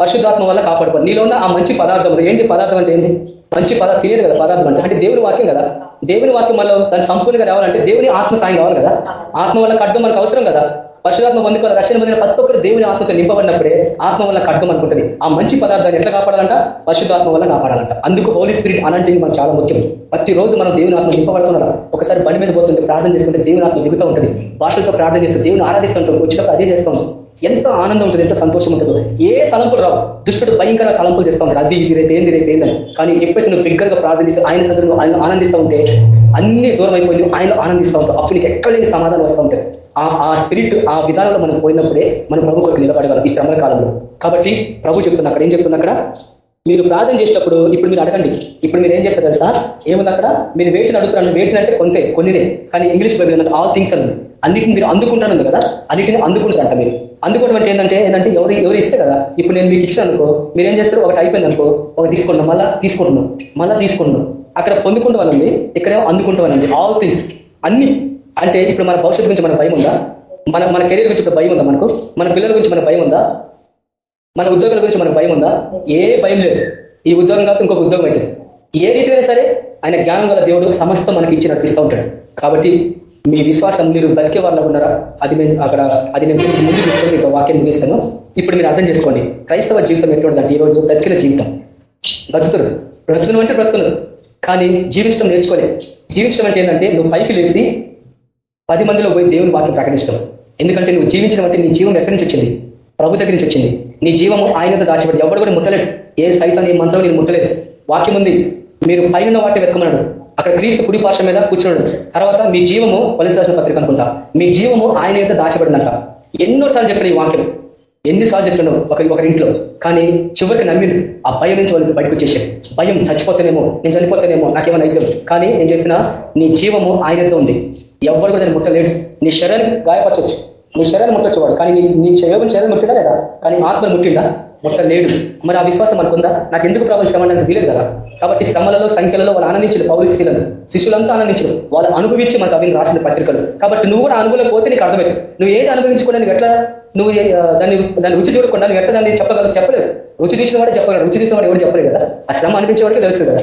పరిశుద్ధాత్మ వల్ల కాపాడుకోవాలి. నీలో ఉన్న ఆ మంచి పదార్థములు ఏంటి పదార్థం అంటే ఏంటి మంచి పదార్థం తెలియదు కదా పదార్థం అంటే. అంటే దేవుని వాక్యం కదా. దేవుని వాక్యం మనలో దాన్ని సంపూర్ణంగా రావాలంటే దేవుని ఆత్మ సాయం కావాలి కదా. ఆత్మ వల్ల కడ్డం మనకు అవసరం కదా. పరిశుధాత్మ పొందుకోవాలి రక్షణ పొందిన ప్రతి ఒక్కరు దేవుని ఆత్మతో నింపబడినప్పుడే ఆత్మ వల్ల కట్టం అనుకుంటుంది ఆ మంచి పదార్థాన్ని ఎట్లా కాపాడాలంట? పరిశుధాత్మ వల్ల కాపాడాలంట. అందుకు హోలీ స్పిరిట్ అలాంటివి మనకు చాలా ముఖ్యం. ప్రతిరోజు మనం దేవుని ఆత్మ నింపబడుతున్నాడు ఒకసారి బండి మీద పోతుంటే ప్రార్థన చేసుకుంటే దేవుని ఆత్మ దిగుతూ ఉంటుంది. భాషలతో ప్రార్థన చేస్తే దేవుని ఆరాధిస్తుంటాం. వచ్చినప్పుడు అదే చేస్తాం. ఎంత ఆనందం ఉంటుంది ఎంత సంతోషం ఉంటుందో. ఏ తలంపులు రావు. దుష్టుడు భయంకర తలంపులు చేస్తూ ఉంటాడు అది ఇది రేపు ఏంది రేపు ఏందని కానీ ఎప్పుడైతే నువ్వు బిగ్గరగా ప్రార్థిస్తూ ఆయన సందర్భంలో ఆయన ఆనందిస్తూ ఉంటే అన్ని దూరం అయిపోయి ఆయన ఆనందిస్తూ ఉంటావు. అప్పుడు నీకు ఎక్కడ సమాధానం వస్తూ ఉంటాయి ఆ స్పిరిట్ ఆ విధానంలో మనం పోయినప్పుడే మనం ప్రభు కొరకు నిలబడగలం ఈ శ్రమల కాలంలో. కాబట్టి ప్రభు చెప్తున్నా అక్కడ ఏం చెప్తున్నా అక్కడ? మీరు ప్రార్థన చేసేటప్పుడు ఇప్పుడు మీరు అడగండి. ఇప్పుడు మీరు ఏం చేస్తారు తెలుసా? ఏముంది అక్కడ? మీరు వేటిని అడుగుతున్నారు వేటిని అంటే కొంతే కొన్నినే కానీ ఇంగ్లీష్ బైబిల్ ఏంటంటే ఆల్ థింగ్స్ అని అన్నిటిని మీరు అందుకుంటాను కదా? అన్నిటిని అందుకుంటారంట మీరు. అందుకోవడం అంటే ఏంటంటే ఏంటంటే ఎవరు ఎవరు ఇస్తే కదా? ఇప్పుడు నేను మీకు ఇచ్చాను అనుకో మీరు ఏం చేస్తారు? ఒకటి అయిపోయింది అనుకో ఒకటి తీసుకుంటున్నాం మళ్ళా తీసుకుంటున్నాం మళ్ళా తీసుకుంటున్నాం అక్కడ పొందుకుంటామనండి ఇక్కడేమో అందుకుంటామనండి ఆల్ థింగ్స్ అన్ని. అంటే ఇప్పుడు మన భవిష్యత్తు గురించి మన భయం ఉందా మన మన కెరీర్ గురించి ఇప్పుడు భయం ఉందా మనకు? మన పిల్లల గురించి మన భయం ఉందా మన ఉద్యోగాల గురించి మనకు భయం ఉందా ఏ భయం లేదు. ఈ ఉద్యోగం కాబట్టి ఇంకొక ఉద్యోగం అవుతుంది ఏ రీతిగా సరే ఆయన జ్ఞానం గల దేవుడు సమస్తం మనకి ఇచ్చి నడిపిస్తూ ఉంటాడు. కాబట్టి మీ విశ్వాసం మీరు బ్రతికే వాళ్ళ ఉన్నారా? అది నేను అక్కడ అది నేను ముందు తీసుకొని ఒక వాక్యం ముగిస్తాను. ఇప్పుడు మీరు అర్థం చేసుకోండి. క్రైస్తవ జీవితం ఎటువంటిదంటే ఈరోజు బ్రతికిన జీవితం. బ్రతుకులు బ్రతుకులు అంటే బ్రతుకులు కానీ జీవించడం నేర్చుకోలే. జీవించడం అంటే ఏంటంటే నువ్వు పైకి లేచి పది మందిలో పోయి దేవుని వాక్యం ప్రకటించడం. ఎందుకంటే నువ్వు జీవించడం అంటే నీ జీవం ఎక్కడి నుంచి వచ్చింది? ప్రభు దగ్గర నుంచి వచ్చింది. నీ జీవము ఆయనతో దాచిపడి ఎవరు కూడా ముట్టలేడు. ఏ సైతం ఏ మంత్రం నేను ముట్టలేదు. వాక్యం ఉంది. మీరు పైన వాటిని వెతకమన్నాడు. అక్కడ క్రీస్తు కుడి పార్శ్వ మీద కూర్చున్నాడు. తర్వాత మీ జీవము వలస పత్రిక అనుకుంటా. మీ జీవము ఆయన యొక్క దాచబడినట్ట ఎన్నోసార్లు చెప్పిన ఈ వాక్యం. ఎన్నిసార్లు చెప్తున్నావు ఒక ఒకరింట్లో కానీ చివరికి నమ్మిండు. ఆ భయం నుంచి వాళ్ళు బయటకు వచ్చేసారు. భయం చచ్చిపోతేనేమో నేను చనిపోతేనేమో నాకేమైనా అయితే కానీ నేను చెప్పిన నీ జీవము ఆయనతో ఉంది. ఎవరు కూడా ముట్టలేడు. నీ శరీరాన్ని గాయపరచవచ్చు నీ శరీరాన్ని ముట్టచ్చు వాడు కానీ నీ నీ శరీరం శరీరం ముట్టిడా లేదా? కానీ ఆత్మ ముట్టిందా? ముట్టలేడు. మరి ఆ విశ్వాసం అనుకుందా నాకు ఎందుకు ప్రభావం శ్రమ అంటే వీలేదు కదా. కాబట్టి శ్రమలలో సంఖ్యలలో వాళ్ళు ఆనందించారు పౌరు శిష్యులను శిష్యులంతా ఆనందించారు. వాళ్ళు అనుభవించి మనకు అవి రాసిన పత్రికలు. కాబట్టి నువ్వు కూడా అనుభవం పోతే నీకు అర్థమవుతుంది నువ్వు ఏది అనుభవించుకున్నా నువ్వు ఎట్లా నువ్వు దాన్ని దాన్ని రుచి చూడకుండా నువ్వు ఎట్లా దాన్ని చెప్పగలవు? చెప్పలేదు రుచి తీసిన వాడే చెప్పగలరు రుచి తీసిన వాడు ఎవరు చెప్పలేదు కదా? ఆ శ్రమ అనిపించే తెలుసు కదా.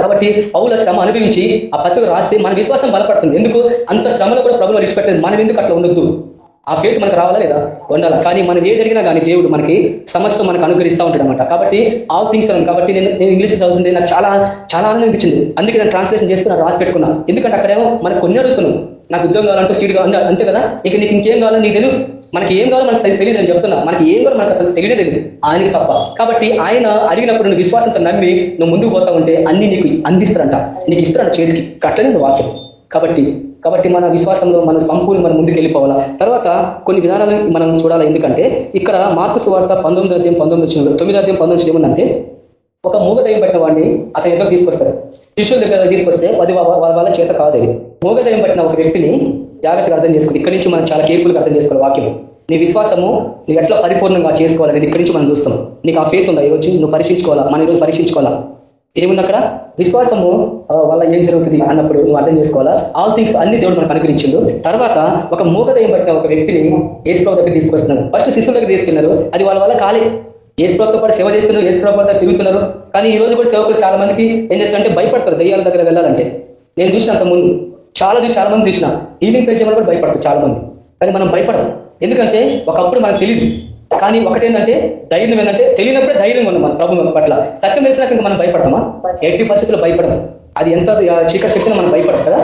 కాబట్టి పౌల శ్రమ అనుభవించి ఆ పత్రిక రాస్తే మన విశ్వాసం బలపడుతుంది. ఎందుకు? అంత శ్రమలో కూడా ప్రభుత్వం విడిచిపెట్టలేదు మనం ఎందుకు అట్లా ఉండొద్దు? ఆ ఫేత్ మనకు రావాలా లేదా? ఉండాలి? కానీ మనం ఏది అడిగినా కానీ దేవుడు మనకి సమస్త మనకు అనుగ్రహిస్తూ ఉంటాడు అనమాట కాబట్టి ఆల్ థింగ్స్ అని కాబట్టి నేను నేను ఇంగ్లీష్ చదువుతుంటే నాకు చాలా చాలా ఆనందం అనిపించింది. అందుకే నేను ట్రాన్స్లేషన్ చేసుకున్నా రాసి పెట్టుకున్నాను ఎందుకంటే అక్కడేమో మనకు కొన్ని అడుగుతున్నాం. నాకు ఉద్యోగం కావాలంటే సీట్ కావాలి. అంతే కదా? ఇక నీకు ఇంకేం కావాలో నీకు తెలియదు మనకి ఏం కావాలో మనకు తెలియదు అని చెప్తున్నా. మనకి ఏం కూడా మనకు అసలు తెలియదే తెలియదు ఆయనకి తప్ప. కాబట్టి ఆయన అడిగినప్పుడు నువ్వు విశ్వాసంతో నమ్మి నువ్వు ముందుకు పోతా ఉంటే అన్ని నీకు అందిస్తారంట. నీకు ఇస్తారంట చేతికి. కట్టలేదు వాక్యం. కాబట్టి కాబట్టి మన విశ్వాసంలో మన సంపూర్ణ మనం ముందుకు వెళ్ళిపోవాలా. తర్వాత కొన్ని విధానాలు మనం చూడాలి. ఎందుకంటే ఇక్కడ మార్కు సువార్త పంతొమ్మిది అధ్యాయం పంతొమ్మిది వచ్చిన తొమ్మిది అధ్యాయం పంతొమ్మిది ఏముందంటే ఒక మూగదయం పట్టిన వాడిని అతని ఎదురు తీసుకొస్తారు. శిష్యుల దగ్గర తీసుకొస్తే అది వాళ్ళ చేత కాదు అది. మూగదయం పట్టిన ఒక వ్యక్తిని జాగ్రత్తగా అర్థం చేసుకోవాలి ఇక్కడి నుంచి మనం చాలా కేర్ఫుల్గా అర్థం చేసుకోవాలి వాక్యం నీ విశ్వాసము నువ్వు ఎట్లా పరిపూర్ణంగా చేసుకోవాలనేది ఇక్కడి నుంచి మనం చూస్తాం. నీకు ఆ ఫేత్ ఉందా? ఈరోజు నువ్వు పరీక్షించుకోవాలా? మనం ఈరోజు పరీక్షించుకోవాలా? ఏముంది అక్కడ? విశ్వాసము వల్ల ఏం జరుగుతుంది అన్నప్పుడు నువ్వు అర్థం చేసుకోవాలా? ఆల్ థింగ్స్ అన్ని దేవుడు మనకు అనుగ్రహించిండు. తర్వాత ఒక మూగదయం పట్టిన ఒక వ్యక్తిని ఏసుప్రభు దగ్గర తీసుకొస్తున్నారు ఫస్ట్ శిశువు దగ్గర తీసుకెళ్ళారు. అది వాళ్ళ వల్ల కాలే. ఏసుప్రభుతో పాటు సేవ చేస్తున్నారు. ఏసుప్రభు దగ్గర తిరుగుతున్నారు. కానీ ఈ రోజు కూడా సేవకులు చాలా మందికి ఏం చేస్తారంటే భయపడతారు. దయ్యాల దగ్గర వెళ్ళాలంటే. నేను చూసినంత ముందు చాలా చూసి చాలా మంది చూసిన హీలింగ్ పెంచే కూడా భయపడతారు చాలా మంది. కానీ మనం భయపడం ఎందుకంటే ఒకప్పుడు మనకు తెలియదు కానీ ఒకటేంటంటే ధైర్యం ఏంటంటే తెలియనప్పుడే ధైర్యం ఉన్నాం మన ప్రభు పట్ల. సత్యం తెలిసినాక ఇంకా మనం భయపడతామా? ఎట్టి పరిస్థితుల్లో భయపడం అది ఎంత చీకటి శక్తిని మనం భయపడం కదా?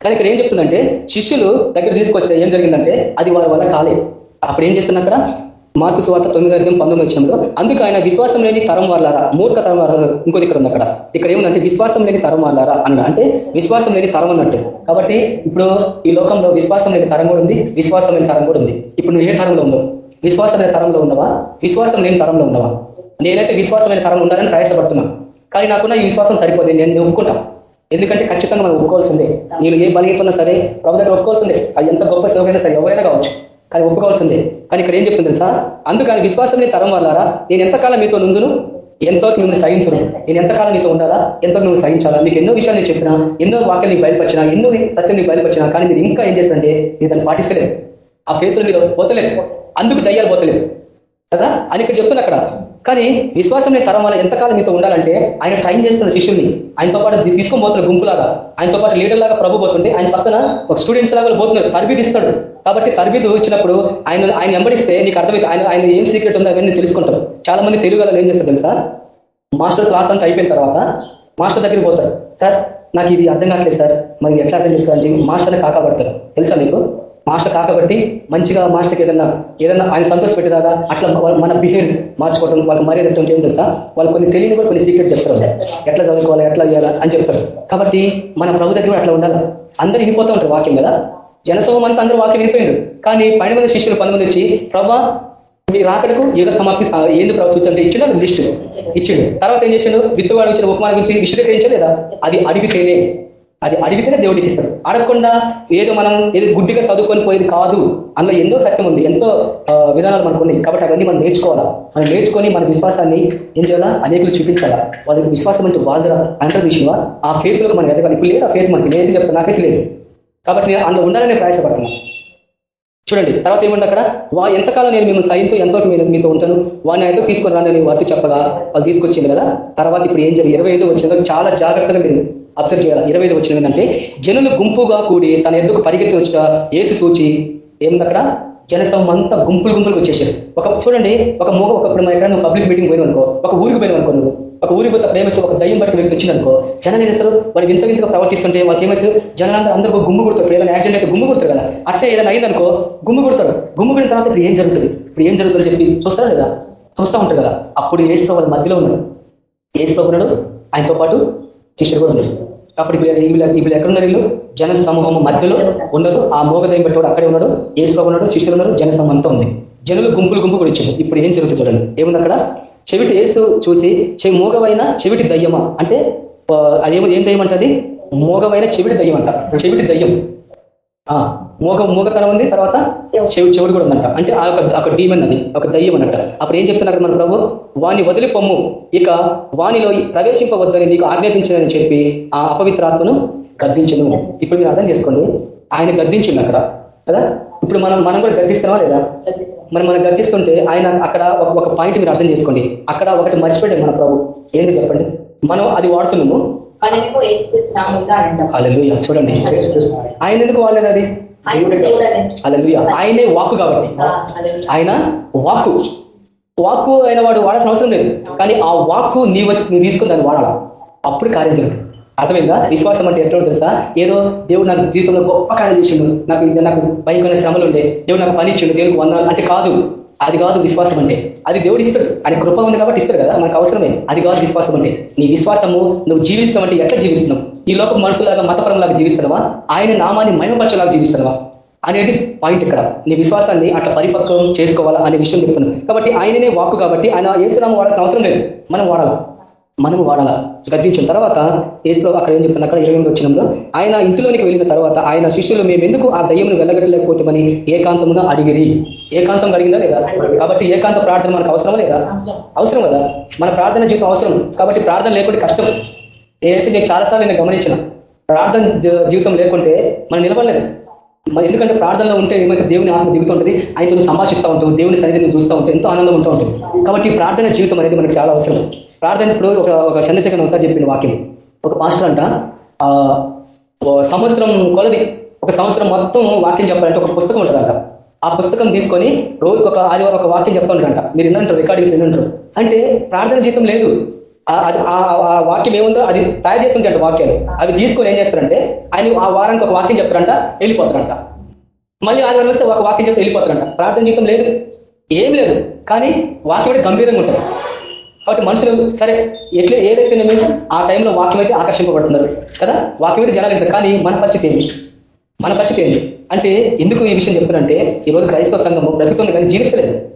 కానీ ఇక్కడ ఏం చెప్తుందంటే శిష్యులు దగ్గర తీసుకొస్తే ఏం జరిగిందంటే అది వారి వల్ల కాలే అప్పుడు ఏం చేస్తున్నా అక్కడ? మార్పు స్వార్థ తొమ్మిది అర్థం పంతొమ్మిది వచ్చినప్పుడు అందుకు ఆయన విశ్వాసం లేని తరం వాళ్ళారా? మూర్ఖ తరం వాళ్ళారా ఇంకోటి ఇక్కడ ఉంది అక్కడ. ఇక్కడ ఏముందంటే విశ్వాసం లేని తరం వాళ్ళారా? అన్న అంటే విశ్వాసం లేని తరం అన్నట్టు. కాబట్టి ఇప్పుడు ఈ లోకంలో విశ్వాసం లేని తరం కూడా ఉంది విశ్వాసం లేని తరం కూడా ఉంది. ఇప్పుడు నువ్వు ఏ తరంలో ఉన్నావు? విశ్వాసమైన తరంలో ఉన్నవా? విశ్వాసం లేని తరంలో ఉన్నవా? నేనైతే విశ్వాసమైన తరంలో ఉండాలని ప్రయాసపడుతున్నా. కానీ నాకున్న ఈ విశ్వాసం సరిపోతుంది నేను ఒప్పుకుంటా. ఎందుకంటే ఖచ్చితంగా మనం ఒప్పుకోవాల్సిందే. నేను ఏ బలహీతున్నా సరే ప్రభు దగ్గర ఒప్పుకోవాల్సిందే. అది ఎంత గొప్ప సేవకైనా సరే ఎవరైనా కావచ్చు. కానీ ఒప్పుకోవాల్సిందే. కానీ ఇక్కడ ఏం చెప్తుంది తెలుసా? అందుకని విశ్వాసం తరం వాళ్ళారా? నేను ఎంతకాలం మీతో నుందును ఎంతో మిమ్మల్ని సహించును? నేను ఎంతకాలం నీతో ఉండాలా? ఎంతో నువ్వు సహించాలా? మీకు ఎన్నో విషయాలు నేను చెప్పినా ఎన్నో వాక్యాలు నీకు బయలుపరిచినా ఎన్నో సత్యం నీకు బయలుపరిచినా కానీ మీరు ఇంకా ఏం చేస్తారంటే మీరు దాన్ని పాటిస్తలేదు ఆ ఫేతులు మీరు పోతలేదు అందుకు దయ్యాలు పోతలేదు కదా? అని ఇక్కడ చెప్తున్నా అక్కడ. కానీ విశ్వాసం లేని తరం వల్ల ఎంతకాలం మీతో ఉండాలంటే ఆయన ట్రైన్ చేస్తున్న శిష్యుల్ని ఆయనతో పాటు తీసుకొని పోతున్న గుంపులాగా ఆయనతో పాటు లీడర్ లాగా ప్రభు పోతుంటే ఆయన పక్కన ఒక స్టూడెంట్స్ లాగా పోతున్నారు తరబీది ఇస్తాడు. కాబట్టి తరబీదు ఇచ్చినప్పుడు ఆయన ఆయన వెంబడిస్తే నీకు అర్థమైతే ఆయన ఆయన ఏం సీక్రెట్ ఉందో అవన్నీ తెలుసుకుంటారు. చాలా మంది తెలుగు ఏం చేస్తారు తెలుసా? మాస్టర్ క్లాస్ అంతా అయిపోయిన తర్వాత మాస్టర్ దగ్గరికి పోతారు. సార్ నాకు ఇది అర్థం కావట్లేదు సార్. మరి ఎట్లా అర్థం చేసుకోవాలని మాస్టర్ని కాకపడతారు. తెలుసా నీకు మాస్టర్ కాకబట్టి మంచిగా మాస్టర్కి ఏదన్నా ఏదన్నా ఆయన సంతోష పెట్టేదాకా అట్లా మన బిహేవ్ మార్చుకోవడం వాళ్ళకి మర్యాద ఏం తెలుసా? వాళ్ళు కొన్ని తెలియని కూడా కొన్ని సీక్రెట్స్ చెప్తారు. ఎట్లా చదువుకోవాలి ఎట్లా చేయాలా అని చెప్తారు. కాబట్టి మన ప్రభు దగ్గర అట్లా ఉండాలి. అందరూ వెళ్ళిపోతూ ఉంటారు వాక్యం కదా జనసోమం అంతా అందరూ వాక్యం వెళ్ళిపోయారు కానీ పన్నెండు మంది శిష్యులు పంతొమ్మిది వచ్చి ప్రభా మీ రాకడకు యుగ సమాప్తి ఏంది ప్రభు సూచన? ఇచ్చిండు లిస్టు. ఇచ్చిండు తర్వాత ఏం చేసిండు విత్తువాడు ఇచ్చిన ఉపమానం గురించి విశదీకరించలేదా? అది అడిగితేనే. అది అడిగితేనే దేవుడికి ఇస్తాడు. అడగకుండా ఏదో మనం ఏదో గుడ్డిగా చదువుకొని పోయేది కాదు అందులో ఎన్నో సత్యం ఉంది ఎంతో విధానాలు మనకు ఉన్నాయి. కాబట్టి అవన్నీ మనం నేర్చుకోవాలా? మనం నేర్చుకొని మన విశ్వాసాన్ని ఏం చేయాలా? అనేకులు చూపించాలా? వాళ్ళకి విశ్వాసం అంటే బాధరా అంటే విషయమా ఆ ఫేత్లకు మనం ఎదగాలి. ఇప్పుడు లేదు ఆ ఫేత్ మనకి. నేను చెప్తాను నాకైతే లేదు. కాబట్టి నేను అందులో ఉండాలనే ప్రయాసపడుతున్నాను చూడండి తర్వాత ఏమంటే అక్కడ? వా ఎంతకాలం నేను మిమ్మల్ని సైన్తో ఎంతో మీతో ఉంటాను? వాడిని ఎంతో తీసుకొని రాని వారితో చెప్పగా వాళ్ళు తీసుకొచ్చింది కదా? తర్వాత ఇప్పుడు ఏం జరిగింది? ఇరవై ఐదు వచ్చిందో చాలా జాగ్రత్తగా మీరు అబ్జర్వ్ చేయాలి. ఇరవై ఐదు వచ్చిన ఏంటంటే జనులు గుంపుగా కూడి తన ఎందుకు పరిగెత్తి వచ్చిన ఏసు సూచి ఏముంది అక్కడ? జనసమం అంతా గుంపులు గుంపులకు వచ్చేసారు. ఒక చూడండి ఒక మూగ ఒకప్పుడు ఎక్కడ నువ్వు పబ్లిక్ మీటింగ్ పోయిన అనుకో ఒక ఊరికి పోయిన అనుకో నువ్వు ఒక ఊరికి పోతే ప్రేమతో ఒక దయ్యం పట్టిన వ్యక్తి వచ్చిందనుకో జనాలు ఏం చేస్తారు? వాళ్ళు వింత వింతగా ప్రవర్తిస్తుంటే వాళ్ళకి ఏమైతే? జనాలందరూ అందరూ గుమ్ము కొడతారు. ఏదైనా యాక్సిడెంట్ అయితే గుమ్ము కొడతారు కదా. అట్లే ఏదైనా అయిందనుకో గుమ్ము కొడతారు. గుమ్ము కొడిన తర్వాత ఇప్పుడు ఏం జరుగుతుంది? ఇప్పుడు ఏం జరుగుతుందో చెప్పి చూస్తారా లేదా? చూస్తూ ఉంటారు కదా. అప్పుడు ఏసులో వాళ్ళ మధ్యలో ఉన్నాడు. ఏసులో ఉన్నాడు. ఆయనతో పాటు శిష్యుడు కూడా ఉన్నాడు అప్పుడు వీళ్ళు వీళ్ళు ఎక్కడున్నారు వీళ్ళు? జన సమూహం మధ్యలో ఉన్నారు ఆ మోగదయం పెట్టాడు అక్కడే ఉన్నాడు. ఏసులో ఉన్నాడు శిష్యులు ఉన్నారు జన అంతా ఉంది. జనులు గుంపులు గుంపు కూడా ఇచ్చారు. ఇప్పుడు ఏం జరుగుతుంది చూడండి. ఏముంది అక్కడ? చెవిటి ఏసు చూసి చె మోగవైన చెవిటి దయ్యమా? అంటే అదేమో ఏం దయ్యం అంటది మోగవైన చెవిటి దయ్యం అంట. చెవిటి దయ్యం. మోగ మోగతనం ఉంది తర్వాత చెవి. చెవుడు కూడా ఉందంట. అంటే ఆ ఒక డీమన్ అది ఒక దయ్యం అన్నట్ట. అప్పుడు ఏం చెప్తున్నారు మన ప్రభు? వాని వదిలి పొమ్ము. ఇక వానిలో ప్రవేశింపవద్దని నీకు ఆజ్ఞాపించదని చెప్పి ఆ అపవిత్రాత్మను గద్దించను. ఇప్పుడు మీరు అర్థం చేసుకోండి. ఆయన గద్దించింది అక్కడ. కదా? ఇప్పుడు మనం మనం కూడా గద్దిస్తున్నావా లేదా? మరి మనం గద్దిస్తుంటే ఆయన అక్కడ ఒక పాయింట్ మీరు అర్థం చేసుకోండి. అక్కడ ఒకటి మర్చిపోయాడు మన ప్రభు. ఏంటి చెప్పండి? మనం అది వాడుతున్నాము. చూడండి. ఆయన ఎందుకు వాడలేదు అది? అలలుయ ఆయనే వాక్కు కాబట్టి. ఆయన వాక్కు. వాక్కు అయిన వాడు వాడాల్సిన అవసరం లేదు. కానీ ఆ వాక్కు నీ వచ్చి నీ తీసుకుని దాన్ని వాడాలా? అప్పుడు కార్యం జరుగుతుంది. అర్థమైందా? విశ్వాసం అంటే ఎట్లా తెలుసా? ఏదో దేవుడు నాకు జీవితంలో గొప్ప కార్యం చేసిండు. నాకు నాకు భయంకరమైన శ్రమలు ఉండే. దేవుడు నాకు పని ఇచ్చిండు. దేవుడికి వందాలు అంటే కాదు. అది కాదు విశ్వాసం అంటే. అది దేవుడు ఇస్తాడు. ఆయన కృప ఉంది కాబట్టి ఇస్తాడు కదా. మనకు అవసరమే. అది కాదు విశ్వాసం అంటే. నీ విశ్వాసము నువ్వు జీవిస్తావు అంటే ఎట్లా జీవిస్తున్నావు? ఈ లోక మనుషులాగా మతపరంలాగా జీవిస్తున్నావా ఆయన నామాన్ని మహిమపరచలాగా జీవిస్తున్నావా అనేది పాయింట్ ఇక్కడ. నీ విశ్వాసాన్ని అట్లా పరిపక్వం చేసుకోవాలా అనే విషయం చెప్తున్నాను కాబట్టి ఆయననే వాక్కు కాబట్టి ఆయన ఏసునామం వాడాల్సిన అవసరం లేదు. మనం వాడాలా? మనము వాడాల? గద్దించిన తర్వాత ఏసులో అక్కడ ఏం చెప్తున్నా? అక్కడ ఇరవై వచ్చినంలో ఆయన ఇంటిలోనికి వెళ్ళిన తర్వాత ఆయన శిష్యులు మేము ఎందుకు ఆ దయ్యంను వెళ్ళగట్టలేకపోతామని ఏకాంతముగా అడిగిరి. ఏకాంతం అడిగిందా లేదా? కాబట్టి ఏకాంత ప్రార్థన మనకు అవసరమా లేదా? అవసరం కదా? మన ప్రార్థన జీవితం అవసరం. కాబట్టి ప్రార్థన లేకుంటే కష్టం. నేనైతే నేను చాలాసార్లు నేను గమనించిన ప్రార్థన జీవితం లేకుంటే మనం నిలబడలేదు ఎందుకంటే ప్రార్థనలో ఉంటే ఏమైతే దేవుని ఆత్మ దిగుతుంటుంది ఆయనతో సంభాషిస్తూ ఉంటాం దేవుని సన్నిధిని చూస్తూ ఉంటాం ఎంతో ఆనందం ఉంటూ ఉంటుంది కాబట్టి ప్రార్థన జీవితం అనేది మనకు చాలా అవసరం. ప్రార్థన ఇప్పుడు ఒక ఒక చంద్రశేఖర్ ఒకసారి చెప్పిన వాక్యం. ఒక పాస్టర్ అంట సంవత్సరం కొలది ఒక సంవత్సరం మొత్తం వాక్యం చెప్పాలంటే ఒక పుస్తకం ఉంటుందంట. ఆ పుస్తకం తీసుకొని రోజుకు ఒక ఆదివారం ఒక వాక్యం చెప్తా ఉంటారంట మీరు ఎన్నంటారు రికార్డింగ్స్ ఎన్నంటారు అంటే ప్రార్థన జీవితం లేదు. ఆ వాక్యం ఏముందో అది తయారు చేస్తుంటే వాక్యాలు. అవి తీసుకొని ఏం చేస్తారంటే ఆయన ఆ వారానికి ఒక వాక్యం చెప్తారంట వెళ్ళిపోతారంట. మళ్ళీ ఆదివారం వస్తే ఒక వాక్యం చెప్తే వెళ్ళిపోతారంట. ప్రార్థన జీవితం లేదు. ఏం లేదు. కానీ వాక్యం గంభీరంగా ఉంటుంది. కాబట్టి మనుషులు సరే ఎట్లా ఏదైతే నేను ఆ టైంలో వాక్యం అయితే ఆకర్షింపబడుతున్నారు. కదా? వాక్యం అయితే జనాలు కానీ మన పరిస్థితి ఏంటి? మన పరిస్థితి ఏంటి? అంటే ఎందుకు ఈ విషయం చెప్తున్నారంటే ఈరోజు క్రైస్తవ సంఘము బ్రతుకుతుంది కానీ జీవిస్తలేదు.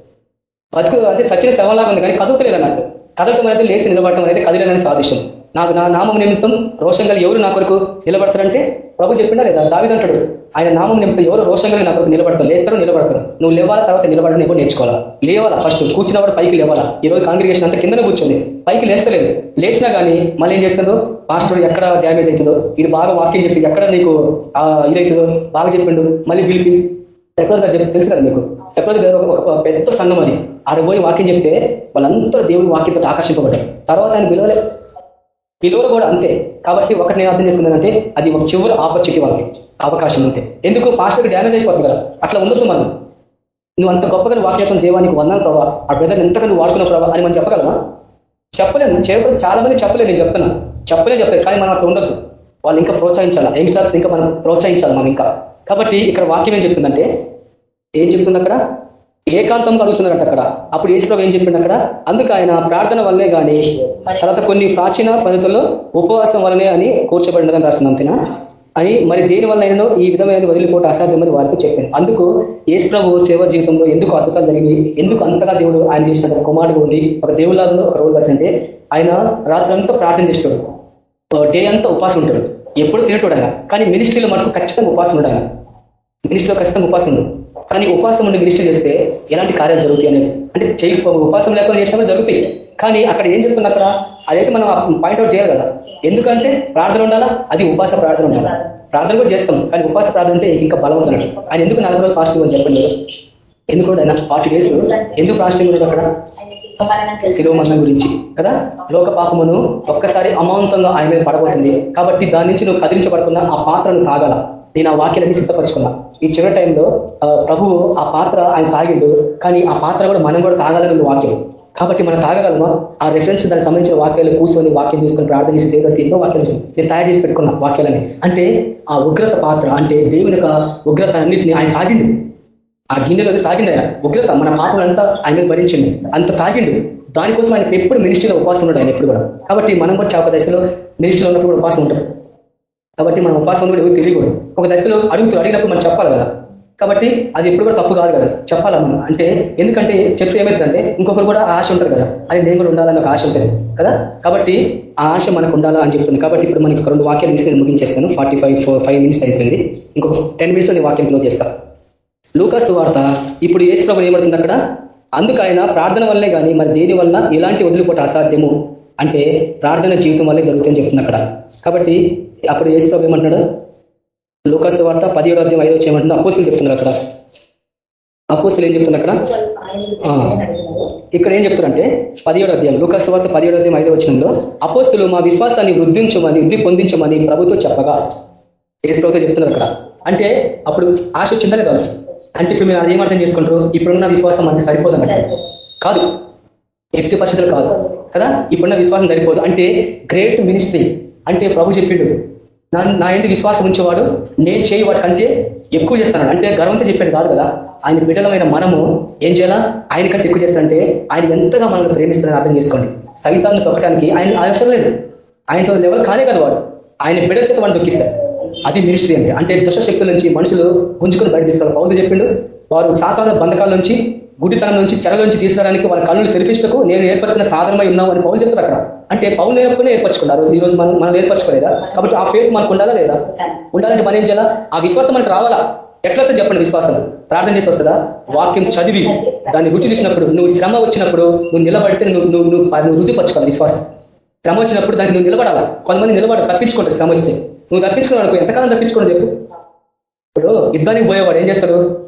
బతుకు అంటే చచ్చిన శవంలాగా ఉంది కానీ కదుగుతలేదు అన్నట్టు. కదలటం అనేది లేచి నిలబడటం అనేది కదిలేనని సాధిష్టం నాకు నా నామం నిమిత్తం రోషం ఎవరు నా కొరకు నిలబడతారంటే ప్రభు చెప్పిండా లేదా? దావిదంటాడు ఆయన నామం నిమిత్తం ఎవరు రోషంగా నా కొరకు నిలబడతారు? లేస్తారు నిలబడతారు. నువ్వు లేవాల? తర్వాత నిలబడని ఎవరు నేర్చుకోవాలా? లేవాలా ఫస్ట్ కూర్చున్నవాడు పైకి లేవాలా? ఈ రోజు కాంగ్రిగేషన్ అంతా కిందనే కూర్చోండి పైకి లేస్తలేదు. లేచినా కానీ మళ్ళీ ఏం చేస్తుందో పాస్టర్ ఎక్కడ డ్యామేజ్ అవుతుందో? ఇది బాగా వాక్యం చెప్తే ఎక్కడ నీకు ఇదవుతుందో బాగా చెప్పిండు. మళ్ళీ పిలిపి ఎక్కడ చెప్పి తెలుసు కదా మీకు. ఎక్కడ ఒక పెద్ద సంఘం అది. ఆడ పోయి వాక్యం చెప్తే వాళ్ళంతా దేవుడి వాక్యంతో ఆకర్షింపబడ్డారు. తర్వాత ఆయన విలువలే పిలువలు కూడా అంతే. కాబట్టి ఒకటి నేను అర్థం చేసుకున్నానంటే అది ఒక చివరి ఆపర్చునిటీ వాళ్ళకి. అవకాశం అంతే. ఎందుకు? పాస్టర్కి డ్యామేజ్ అయిపోతుంది కదా. అట్లా ఉండొద్దు మనం నువ్వు అంత గొప్పగా వాక్యం దేవానికి వందాను ప్రభావ ఆ బ్రదర్ ఎంతగా నువ్వు వాడుకున్న ప్రభావ అని మనం చెప్పగలమా? చెప్పలేము. చేయడం చాలా మంది చెప్పలేదు నేను చెప్తున్నా. చెప్పలే చెప్పలేదు. కానీ మనం అట్లా ఉండొద్దు. వాళ్ళు ఇంకా ప్రోత్సహించాలి? యంగ్స్టర్స్ ఇంకా మనం ప్రోత్సహించాలి మనం ఇంకా. కాబట్టి ఇక్కడ వాక్యం ఏం చెప్తుందంటే ఏం చెప్తుంది అక్కడ? ఏకాంతం అడుగుతున్నారట అక్కడ. అప్పుడు ఈశ్వరావు ఏం చెప్పిండు అక్కడ? అందుకు ఆయన ప్రార్థన వల్లే కానీ తర్వాత కొన్ని ప్రాచీన పద్ధతుల్లో ఉపవాసం వల్లనే అని కూర్చోబడినదని రాసింది అంతేనా? అని మరి దేని వల్ల అయినో ఈ విధమైన వదిలిపోవటం అసాధ్యమని వారితో చెప్పాను అందుకు ప్రభు సేవ జీవితంలో ఎందుకు అద్భుతాలు జరిగి ఎందుకు అంతగా దేవుడు ఆయన చేసిన కుమారుడు ఉండి ఒక దేవుళ్ళలో ఒక రోజు వచ్చింటే ఆయన రాత్రంతా ప్రార్థన చేస్తాడు డే అంతా ఉపాసం ఉంటాడు. ఎప్పుడు తినేటోడాల కానీ మినిస్ట్రీలో మనకు ఖచ్చితంగా ఉపాసం ఉండాలి. మినిస్ట్రీలో ఖచ్చితంగా ఉపాసం ఉండదు కానీ ఉపాసం ఉండి మినిస్ట్రీ చేస్తే ఎలాంటి కార్యాలు జరుగుతాయి అనేది? అంటే చేయి ఉపాసం లేకుండా చేసినప్పుడు జరుగుతాయి. కానీ అక్కడ ఏం చెప్తున్నా అక్కడ? అదైతే మనం పాయింట్అవుట్ చేయాలి కదా. ఎందుకంటే ప్రార్థన ఉండాలా? అది ఉపాస ప్రార్థన ఉండాలి? ప్రార్థన కూడా చేస్తాం. కానీ ఉపాస ప్రార్థన అంటే ఇంకా బలవంతున్నాడు ఆయన ఎందుకు నలభై రోజులు ఫాస్టింగ్ అని చెప్పండి ఎందుకు? ఆయన ఫార్టీ డేస్. ఎందుకు ఫాస్టింగ్ ఉన్నాడు అక్కడ? శిలువ మరణం గురించి కదా? లోక పాపమును ఒక్కసారి అమాంతంగా ఆయన మీద పడబోతుంది కాబట్టి దాని నుంచి నువ్వు కదిలించబడకుండా ఆ పాత్రను తాగల. నేను ఆ వాక్యాలన్నీ సిద్ధపరచుకున్నా. ఈ చివరి టైంలో ప్రభువు ఆ పాత్ర ఆయన తాగిండు. కానీ ఆ పాత్ర కూడా మనం కూడా తాగాలని వాక్యం. కాబట్టి మనం తాగగలమా? ఆ రెఫరెన్స్ దానికి సంబంధించిన వాక్యాలు కూర్చొని వాక్యం తీసుకొని ప్రార్థన చేసి దేవుడు ఎన్నో వాక్యాలు నేను తయారు చేసి పెట్టుకున్నా వాక్యాలని అంటే ఆ ఉగ్రత పాత్ర అంటే దేవుని ఉగ్రత అన్నింటినీ ఆయన తాగిండు. ఆ గిన్నెలో తాగిండు ఆయన. ఉగ్రత మన పాపలంతా ఆయన భరించింది అంత తాగిండు. దానికోసం ఆయన ఎప్పుడు మినిస్ట్రీలో ఉపాసం ఉన్నాడు ఆయన ఎప్పుడు కూడా. కాబట్టి మనం కూడా చేప దశలో మినిస్ట్రీలో ఉన్నప్పుడు కూడా ఉపాసం ఉంటాం. కాబట్టి మనం ఉపాసం కూడా ఎవరు తెలియకూడదు. ఒక దశలో అడుగుతూ అడిగినప్పుడు మనం చెప్పాలి కదా. కాబట్టి అది ఎప్పుడు కూడా తప్పు కాదు కదా. చెప్పాలా మనం? అంటే ఎందుకంటే చెప్తే ఏమవుతుందంటే ఇంకొకరు కూడా ఆశ ఉంటారు కదా. అది నేను కూడా ఉండాలని ఒక ఆశ ఉంటుంది కదా. కాబట్టి ఆ ఆశ మనకు ఉండాలా అని చెప్తుంది. కాబట్టి ఇప్పుడు మనకి రెండు వాక్యాలు తీసుకొని ముగించేస్తాను. ఫార్టీ ఫైవ్ ఫైవ్ మినిట్స్ అయిపోయింది. ఇంకొక టెన్ మినిట్స్ నేను వాక్యం క్లోజ్ చేస్తాను లూకాసు వార్త. ఇప్పుడు ఏసు ప్రభు ఏమడుతుంది అక్కడ అందుకైనా ప్రార్థన వల్లే కానీ మరి దేని వల్ల ఎలాంటి వదిలిపోట అసాధ్యము? అంటే ప్రార్థన జీవితం వల్లే జరుగుతుందని చెప్తుంది అక్కడ. కాబట్టి అప్పుడు ఏసు ప్రభు ఏమంటున్నాడు? లూకాసు వార్త పదిహేడు అధ్యాయం ఐదో చేయమంటున్నా అపోసులు చెప్తున్నారు అక్కడ. అపోసులు ఏం చెప్తున్నారు అక్కడ? ఇక్కడ ఏం చెప్తారంటే పదిహేడు అధ్యాయం లూకాసు వార్త పదిహేడు అధ్యాయం ఐదో వచనంలో అపోస్తులు మా విశ్వాసాన్ని వృద్ధించమని వృద్ధి పొందించమని ప్రభుత్వం చెప్పగా. ఏసు ప్రభుత్వం చెప్తున్నారు అక్కడ. అంటే అప్పుడు ఆశ వచ్చిందనే వాళ్ళకి? అంటే ఇప్పుడు మీరు అదేం అర్థం చేసుకుంటారు? ఇప్పుడున్న విశ్వాసం మనకి సరిపోదన్నమాట కాదు. ఎట్టి పరిస్థితులు కాదు. కదా? ఇప్పుడున్న విశ్వాసం సరిపోదు. అంటే గ్రేట్ మినిస్ట్రీ అంటే ప్రభు చెప్పిండు. నా నా ఎందుకు విశ్వాసం ఉంచేవాడు నేను చేయి వాటి కంటే ఎక్కువ చేస్తాను అంటే గర్వంతో చెప్పాడు కాదు కదా? ఆయన బిడ్డలమైన మనము ఏం చేయాలా? ఆయన కంటే ఎక్కువ చేస్తారంటే ఆయన ఎంతగా మనల్ని ప్రేమిస్తారని అర్థం చేసుకోండి. సైతాన్ని తొక్కడానికి ఆయన అవసరం లేదు. ఆయనతో లెవెల్ కానే కదా వాడు. ఆయన బిడ్డల చేత వాడిని దొక్కిస్తాడు అది మినిస్ట్రీ అంటే అంటే దుష్టశక్తుల నుంచి మనుషులు గుంజుకొని బయట తీసుకోవాలి పౌరులు చెప్పిండు వారు సాతాన బంధకాల నుంచి గుడితనం నుంచి చెరల నుంచి తీసుకురావడానికి వాళ్ళ కళ్ళు తెరిపించటకు నేను ఏర్పరచుకున్న సాధనమై ఉన్నావు అని పౌలు చెప్తారు అక్కడ. అంటే పౌలు నేర్పుకునే ఏర్పరచుకున్నారు. ఈ రోజు మనం మనం ఏర్పరచుకోలేదా? కాబట్టి ఆ ఫేత్ మనకు ఉండాలా లేదా? ఉండాలంటే మనం ఏం చేయాలా? ఆ విశ్వాసం మనకు రావాలా? ఎట్లా వస్తుంది చెప్పండి విశ్వాసం? ప్రార్థన చేసి వస్తుందా? వాక్యం చదివి దాన్ని రుచి చూసినప్పుడు నువ్వు శ్రమ వచ్చినప్పుడు నువ్వు నిలబడితే నువ్వు నువ్వు నువ్వు నువ్వు రుచిపరచుకోవాలి విశ్వాసం. శ్రమ వచ్చినప్పుడు దానికి నువ్వు నిలబడాలా? కొంతమంది నిలబడ తప్పించుకుంటారు శ్రమ వస్తే నువ్వు తప్పించుకున్నావు ఎంతకాలం తప్పించుకోవడం చెప్పు. ఇప్పుడు యుద్ధానికి పోయేవాడు ఏం చేస్తాడు?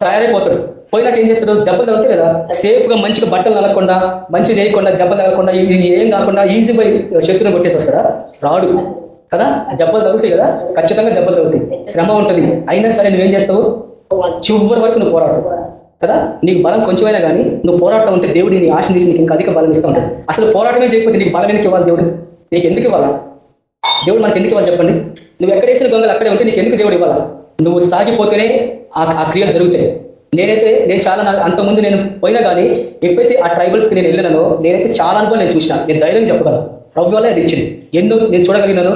తయారైపోతాడు. పోయినాక ఏం చేస్తాడు? దెబ్బలు తగ్గుతాయి కదా సేఫ్గా మంచిగా బట్టలు నలగకుండా మంచిగా చేయకుండా దెబ్బలు తగలకుండా ఏం కాకుండా ఈజీ బై శత్రువుని కొట్టేసి రాడు. కదా? దెబ్బలు తగులుతాయి కదా? ఖచ్చితంగా దెబ్బలు తగులుతాయి. శ్రమ ఉంటుంది. అయినా సరే నువ్వేం చేస్తావు? చివరి వరకు నువ్వు పోరాడు. కదా? నీకు బలం కొంచెమైనా కానీ నువ్వు పోరాడుతూ ఉంటే దేవుడు నీ ఆశ తీసి నీకు ఇంకా అధిక బలం ఇస్తూ ఉంటాడు. అసలు పోరాటమే చేయకపోతే నీకు బలం ఎందుకు ఇవ్వాలి దేవుడు? నీకు ఎందుకు ఇవ్వాలా? దేవుడు మనకి ఎందుకు ఇవ్వాలి చెప్పండి? నువ్వు ఎక్కడ వేసిన గొంగలు అక్కడే ఉంటే నీకు ఎందుకు దేవుడు ఇవ్వాలా? నువ్వు సాగిపోతేనే ఆ క్రియలు జరుగుతాయి. నేనైతే నేను చాలా అంతకుముందు నేను పోయినా కానీ ఎప్పుడైతే ఆ ట్రైబల్స్కి నేను వెళ్ళినానో నేనైతే చాలా అనుభవం నేను చూసిన. నేను ధైర్యం చెప్పగలను. ప్రభు వల్ల అది ఇచ్చింది. ఎన్నో నేను చూడగలిగినాను.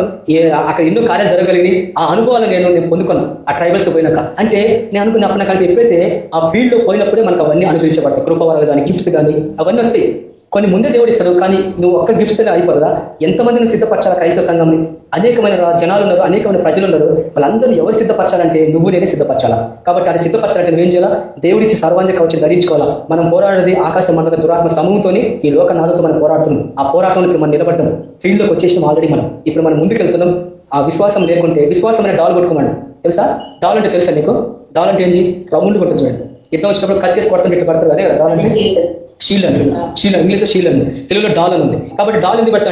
అక్కడ ఎన్నో కార్యాలు జరగలిగినాయి ఆ అనుభవాలు నేను నేను పొందుకున్నాను ఆ ట్రైబల్స్ పోయినాక. అంటే నేను అనుకున్న అప్పుడు నాకు ఎప్పుడైతే ఆ ఫీల్డ్లో పోయినప్పుడే మనకు అవన్నీ అనుభవించబడతాయి కృపవరాలు కానీ గిఫ్ట్స్ కానీ అవన్నీ వస్తాయి. కొన్ని ముందే దేవుడు ఇస్తాడు కానీ నువ్వు ఒక్క గిఫ్ట్స్ అయిపోతుందా ఎంతమంది నువ్వు సిద్ధపరచాలా క్రైస్తవ సంఘంని? అనేకమైన జనాలు ఉన్నారు అనేకమైన ప్రజలు ఉన్నారు వాళ్ళందరూ ఎవరు సిద్ధపరచాలంటే నువ్వు నేనే సిద్ధపరచాలా. కాబట్టి అది సిద్ధపరచాలంటే నువ్వేం చేయాలా? దేవుడిచ్చి సర్వాంజ కవచం ధరించుకోవాలా. మనం పోరాడేది ఆకాశ మండల దురాత్మ సమూహంతో ఈ లోకనాథతో మనం పోరాడుతున్నాం. ఆ పోరాటంలో ఇప్పుడు మనం నిలబడ్డాం. ఫీల్డ్లోకి వచ్చేసినాం ఆల్రెడీ మనం. ఇప్పుడు మనం ముందుకెళ్తున్నాం. ఆ విశ్వాసం లేకుంటే విశ్వాసం అనే డాల్ కొట్టుకోమని తెలుసా? డాల్ అంటే తెలుసా నీకు? డాల్ అంటే ఏంటి రౌండ్ కొట్టు చూడండి. యుద్ధం వచ్చినప్పుడు కత్తి కొడతాం పెట్టి పడతారు అదే కదా డాల్ అంటే? షీల్ అంటారు షీల్ ఇంగ్లీష్ షీల్ అండి తెలుగులో డాల్ అని ఉంది. కాబట్టి డాల్ ఎందుకు పెడతా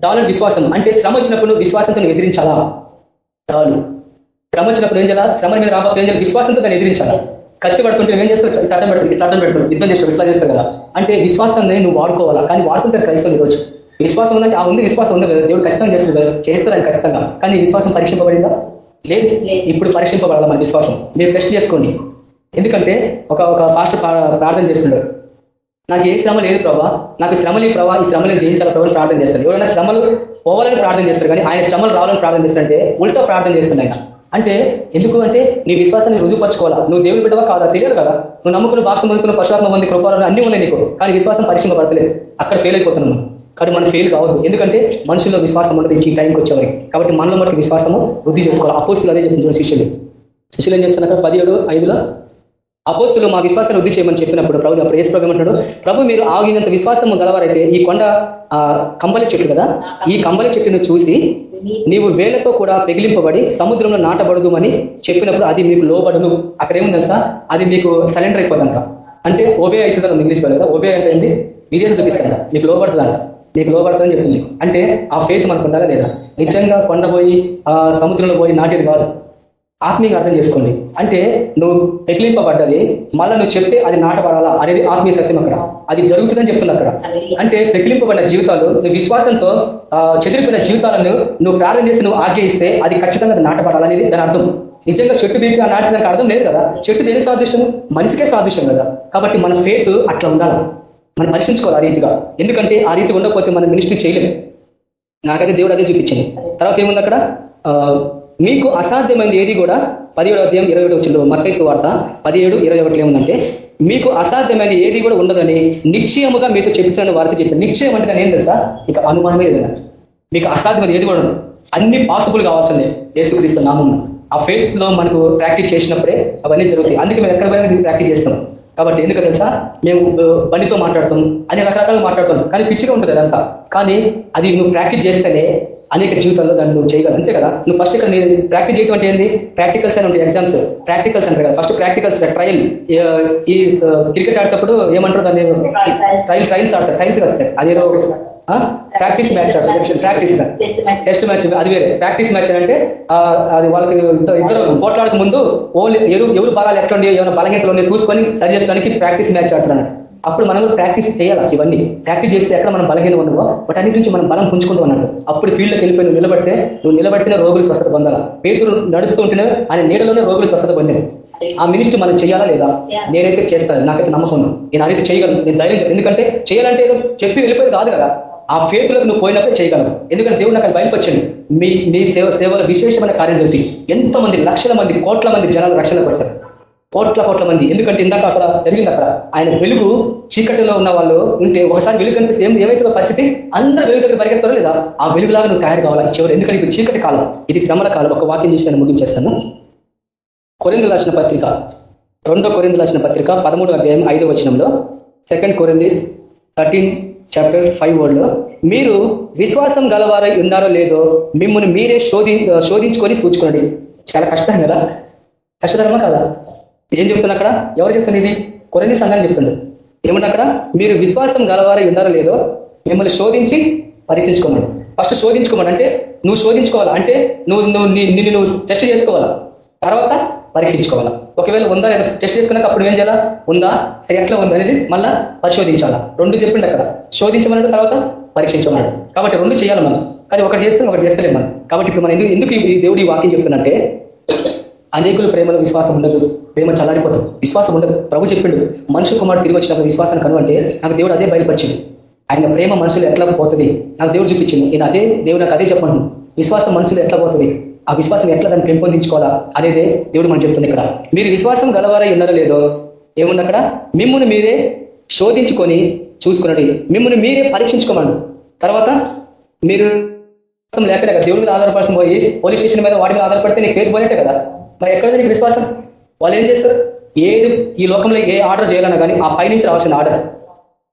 డాల్ అని విశ్వాసం. అంటే శ్రమ వచ్చినప్పుడు విశ్వాసంతో ఎదిరించాలా డాల్. శ్రమ వచ్చినప్పుడు ఏం చేయాలా? శ్రమ మీద రాబోతుంది ఏం చేయాలి? విశ్వాసంతో దాన్ని ఎదిరించాలా కత్తి పడుతుంటే ఏం చేస్తారు? అడ్డం పెడతారు అడ్డం పెడతారు యుద్ధం చేస్తారు. ఇట్లా చేస్తారు కదా. అంటే విశ్వాసాన్ని నువ్వు వాడుకోవాలా? కానీ వాడుకుంటారు క్రైస్తవులు ఈరోజు. విశ్వాసం ఉందంటే ఆ ఉంది విశ్వాసం ఉంది కదా. దేవుడు ఖచ్చితంగా చేస్తారు చేస్తారు ఆయన ఖచ్చితంగా. కానీ విశ్వాసం పరీక్షింపబడిందా? లేదు. ఇప్పుడు పరీక్షింపబడాలి మన విశ్వాసం? మీరు టెస్ట్ చేసుకోండి. ఎందుకంటే ఒక ఒక ఫాస్ట్ ప్రార్థన చేస్తున్నాడు నాకు ఏ శ్రమ లేదు ప్రభా. నాకు శ్రమలు ఈ ప్రభా. ఈ శ్రమలు జయించాలి ప్రభావం ప్రార్థన చేస్తారు ఎవరైనా శ్రమలు పోవాలని ప్రార్థన చేస్తారు కానీ ఆయన శ్రమలు రావాలని ప్రార్థన చేస్తారంటే ఉల్టా ప్రార్థన చేస్తున్నాయి అంటే ఎందుకు అంటే నీ విశ్వాసాన్ని రుజుపరచుకోవాలా నువ్వు దేవుని బిడ్డవా కాదా? తెలియదు కదా. నువ్వు నమ్ముకుని భాష పొందుకున్న పశ్చాత్మ మంది కృపాలను అన్ని ఉన్నాయి నీకు. కానీ విశ్వాసం పరీక్షింపబడతలేదు అక్కడ ఫెయిల్ అయిపోతున్నాను కాబట్టి మనం ఫెయిల్ కావద్దు. ఎందుకంటే మనుషుల్లో విశ్వాసం ఉండదు. ఈ టైంకి వచ్చేవారికి. కాబట్టి మనలో మనకి విశ్వాసము వృద్ధి చేసుకోవాలి. అపోస్తులు అదే చెప్పించిన శిష్యులు. శిష్యులు ఏం చేస్తున్నారు పదిహేడు ఐదులో అపోస్తులు మా విశ్వాసాన్ని వృద్ధి చేయమని చెప్పినప్పుడు ప్రభు అప్పుడు ఏసు ప్రభు ఏమంటాడు ప్రభు మీరు ఆగినంత విశ్వాసము గలవారైతే ఈ కొండ కంబలి చెట్టు కదా? ఈ కంబలి చెట్టును చూసి నీవు వేళ్ళతో కూడా పెగిలింపబడి సముద్రంలో నాటబడదు అని చెప్పినప్పుడు అది మీకు లోబడను. అక్కడ ఏముంది తెలుసా? అది మీకు సరెండర్ అయిపోతుందంట అంటే ఓబే అవుతుందని ఇంగ్లీష్ వాళ్ళు కదా ఓబే అంటే ఏంటి విధేత చూపిస్తాడ మీకు లోబడుతుందంట. మీకు లోబడుతుందని చెప్తుంది. అంటే ఆ ఫేత్ మనకు ఉండాలా లేదా? నిజంగా కొండపోయి ఆ సముద్రంలో పోయి నాటేది కాదు. ఆత్మీయంగా అర్థం చేసుకోండి. అంటే నువ్వు పెకిలింపబడ్డది మళ్ళీ నువ్వు చెప్తే అది నాటపడాలా అనేది ఆత్మీయ సత్యం అక్కడ. అది జరుగుతుందని చెప్తున్నా అక్కడ. అంటే పెకిలింపబడిన జీవితాలు నువ్వు విశ్వాసంతో చెదిరిపోయిన జీవితాలను నువ్వు ప్రార్థన చేసి నువ్వు ఆజ్ఞ ఇస్తే అది ఖచ్చితంగా అది నాటపడాలనేది దాని అర్థం. నిజంగా చెట్టు బీపీ నాటిదానికి అర్థం లేదు కదా. చెట్టు దేని సాదృశ్యం మనిషికే సాదృశ్యం కదా. కాబట్టి మన ఫేత్ అట్లా ఉండాలి? మనం పరిశీలించుకోవాలి ఆ రీతిగా. ఎందుకంటే ఆ రీతి ఉండకపోతే మనం మినిస్ట్రీ చేయలేము నాకైతే దేవుడు అదే చూపించింది. తర్వాత ఏముంది అక్కడ? మీకు అసాధ్యమైనది ఏది కూడా? పదిహేడు అధ్యాయం ఇరవై ఒకటి వచ్చిన మత్తైసు వార్త పదిహేడు ఇరవై ఒకటి ఏముందంటే మీకు అసాధ్యమైనది ఏది కూడా ఉండదని నిశ్చయముగా మీతో చెప్పించాలని వార్త చెప్పారు నిశ్చయం అంటే నేను ఏం తెలుసా? ఇక అనుమానమే లేదు మీకు అసాధ్యమైనది ఏది కూడా అన్ని పాసిబుల్ కావాల్సిందే. యేసుక్రీస్తు నామం. ఆ ఫెయిత్లో మనకు ప్రాక్టీస్ చేసినప్పుడే అవన్నీ జరుగుతాయి. అందుకే మేము ఎక్కడ పోయినా ప్రాక్టీస్ చేస్తాం. కాబట్టి ఎందుకు తెలుసా? మేము బండితో మాట్లాడతాం. అన్ని రకరకాలుగా మాట్లాడతాం. కానీ పిచ్చిగా ఉంటుంది అదంతా. కానీ అది నువ్వు ప్రాక్టీస్ చేస్తేనే అనేక జీవితాల్లో దాన్ని నువ్వు చేయగలవు. అంతే కదా? నువ్వు ఫస్ట్ ఇక్కడ నేను ప్రాక్టీస్ చేయడం అంటే ఏంది? ప్రాక్టికల్స్ అని ఉంటాయి ఎగ్జామ్స్ ప్రాక్టికల్స్ అంటారు కదా. ఫస్ట్ ప్రాక్టికల్స్ ట్రయల్ ఈ క్రికెట్ ఆడేటప్పుడు ఏమంటారు దాన్ని? ట్రయల్ ట్రయల్స్ ఆడతారు. ట్రయల్స్ వస్తాయి అదేదో practice match practice test match అది వేరే. ప్రాక్టీస్ మ్యాచ్ అంటే అది వాళ్ళకి ఇద్దరు పోట్లాడక ముందు ఓన్లీ ఎవరు ఎవరు బలాలు ఎట్లా ఉండే ఏమైనా బలహీతలు చూసుకొని సరి చేసుకోవడానికి ప్రాక్టీస్ మ్యాచ్ ఆడుతున్నాడు అప్పుడు మనం ప్రాక్టీస్ చేయాలి ఇవన్నీ? ప్రాక్టీస్ చేస్తే ఎక్కడ మనం బలహీన ఉన్నావో బట్ అన్నిటి నుంచి మనం బలం పుంజుకుంటూ ఉన్నాడు అప్పుడు ఫీల్డ్కి వెళ్ళిపోయి నువ్వు నిలబడితే నువ్వు నిలబడితేనే రోగులు స్వస్థత పొందాల? పేతులు నడుస్తూ ఉంటేనే ఆయన నీడలోనే రోగులు స్వస్థత పొందింది ఆ మినిస్టర్ మనం చేయాలా లేదా? నేనైతే చేస్తాను. నాకైతే నమ్మకం నేను అదైతే చేయగలను. నేను ధైర్యం ఎందుకంటే చేయాలంటే ఏదో చెప్పి వెళ్ళిపోయేది కాదు కదా. ఆ ఫేతులకు నువ్వు పోయినప్పుడే చేయగలవు. ఎందుకంటే దేవుడు నాకు అది బయలుపరిచింది మీ మీ సేవ సేవలో విశేషమైన కార్యం జరుగుతాయి. ఎంతో మంది లక్షల మంది కోట్ల మంది జనాలు రక్షణకు వస్తారు. కోట్ల కోట్ల మంది. ఎందుకంటే ఇందాక అక్కడ జరిగింది అక్కడ. ఆయన వెలుగు చీకటిలో ఉన్న వాళ్ళు ఉంటే ఒకసారి వెలుగు కనిపిస్తే ఏం ఏమైతుందో పరిస్థితి? అందరూ వెలుగు దగ్గర పరిగెత్తారో లేదా? ఆ వెలుగులాగా నువ్వు తయారు కావాలి? చివరి ఎందుకంటే ఇప్పుడు చీకటి కాలం. ఇది శ్రమల కాలం. ఒక వాక్యం చేసి నేను ముగించేస్తాను. కొరింది రాసిన పత్రిక. రెండో కొరింది రాసిన పత్రిక పదమూడు అధ్యాయం ఐదో వచనంలో సెకండ్ కొరింది థర్టీన్ చాప్టర్ ఫైవ్ వర్డ్లో మీరు విశ్వాసం గలవారై ఉన్నారో లేదో మిమ్మల్ని మీరే శోధి శోధించుకొని సూచుకోండి చాలా కష్టం కదా? కష్టతరమా కదా? ఏం చెప్తున్నా అక్కడ? ఎవరు చెప్తుంది ఇది? కొరంది సంఘాన్ని చెప్తుండ్రు. ఏమన్నా అక్కడ? మీరు విశ్వాసం గలవారై ఉన్నారో లేదో మిమ్మల్ని శోధించి పరీక్షించుకోమని. ఫస్ట్ శోధించుకోమని అంటే నువ్వు శోధించుకోవాలా? అంటే నువ్వు నువ్వు నిన్ను నువ్వు టెస్ట్ చేసుకోవాలా? తర్వాత పరీక్షించుకోవాలా? ఒకవేళ ఉందా లేదా? టెస్ట్ చేసుకున్నాక అప్పుడు ఏం చేయాలా? ఉందా? సరే ఎట్లా ఉంది అనేది మళ్ళా పరిశోధించాలా? రెండు చెప్పిండు అక్కడ. శోధించమన్నాడు తర్వాత పరీక్షించమన్నాడు. కాబట్టి రెండు చేయాలి మనం. కానీ ఒకటి చేస్తే ఒకటి చేస్తలేం మనం. కాబట్టి ఇప్పుడు మనం ఎందుకు ఎందుకు ఈ దేవుడి వాక్యం చెప్తున్నంటే అనేకులు ప్రేమలో విశ్వాసం ఉండదు. ప్రేమ చల్లారిపోతుంది. విశ్వాసం ఉండదు. ప్రభు చెప్పిండు మనుషు కుమారుడు తిరిగి వచ్చినప్పుడు విశ్వాసాన్ని కనువంటే నాకు దేవుడు అదే బయలుపరిచింది ఆయన ప్రేమ మనుషులు ఎట్లా పోతుంది? నాకు దేవుడు చూపించింది నేను అదే దేవుడు నాకు అదే చెప్పను విశ్వాసం మనుషులు ఎట్లా పోతుంది? ఆ విశ్వాసం ఎట్లా దాన్ని పెంపొందించుకోవాలా అనేదే దేవుడు మనం చెప్తుంది ఇక్కడ. మీరు విశ్వాసం గలవారై ఉన్నారో లేదో ఏముంది అక్కడ? మిమ్మల్ని మీరే శోధించుకొని చూసుకున్నది మిమ్మల్ని మీరే పరీక్షించుకోమను తర్వాత మీరు లేక దేవుడి మీద ఆధారపడాల్సిన పోయి పోలీస్ స్టేషన్ మీద వాటి మీద ఆధారపడితే నీకు ఫేత్ పోయినట్టే కదా. మరి ఎక్కడ నీకు విశ్వాసం? వాళ్ళు ఏం చేస్తారు? ఏది ఈ లోకంలో ఏ ఆర్డర్ చేయాలన్నా కానీ ఆ పైనుంచి రావాల్సిన ఆర్డర్.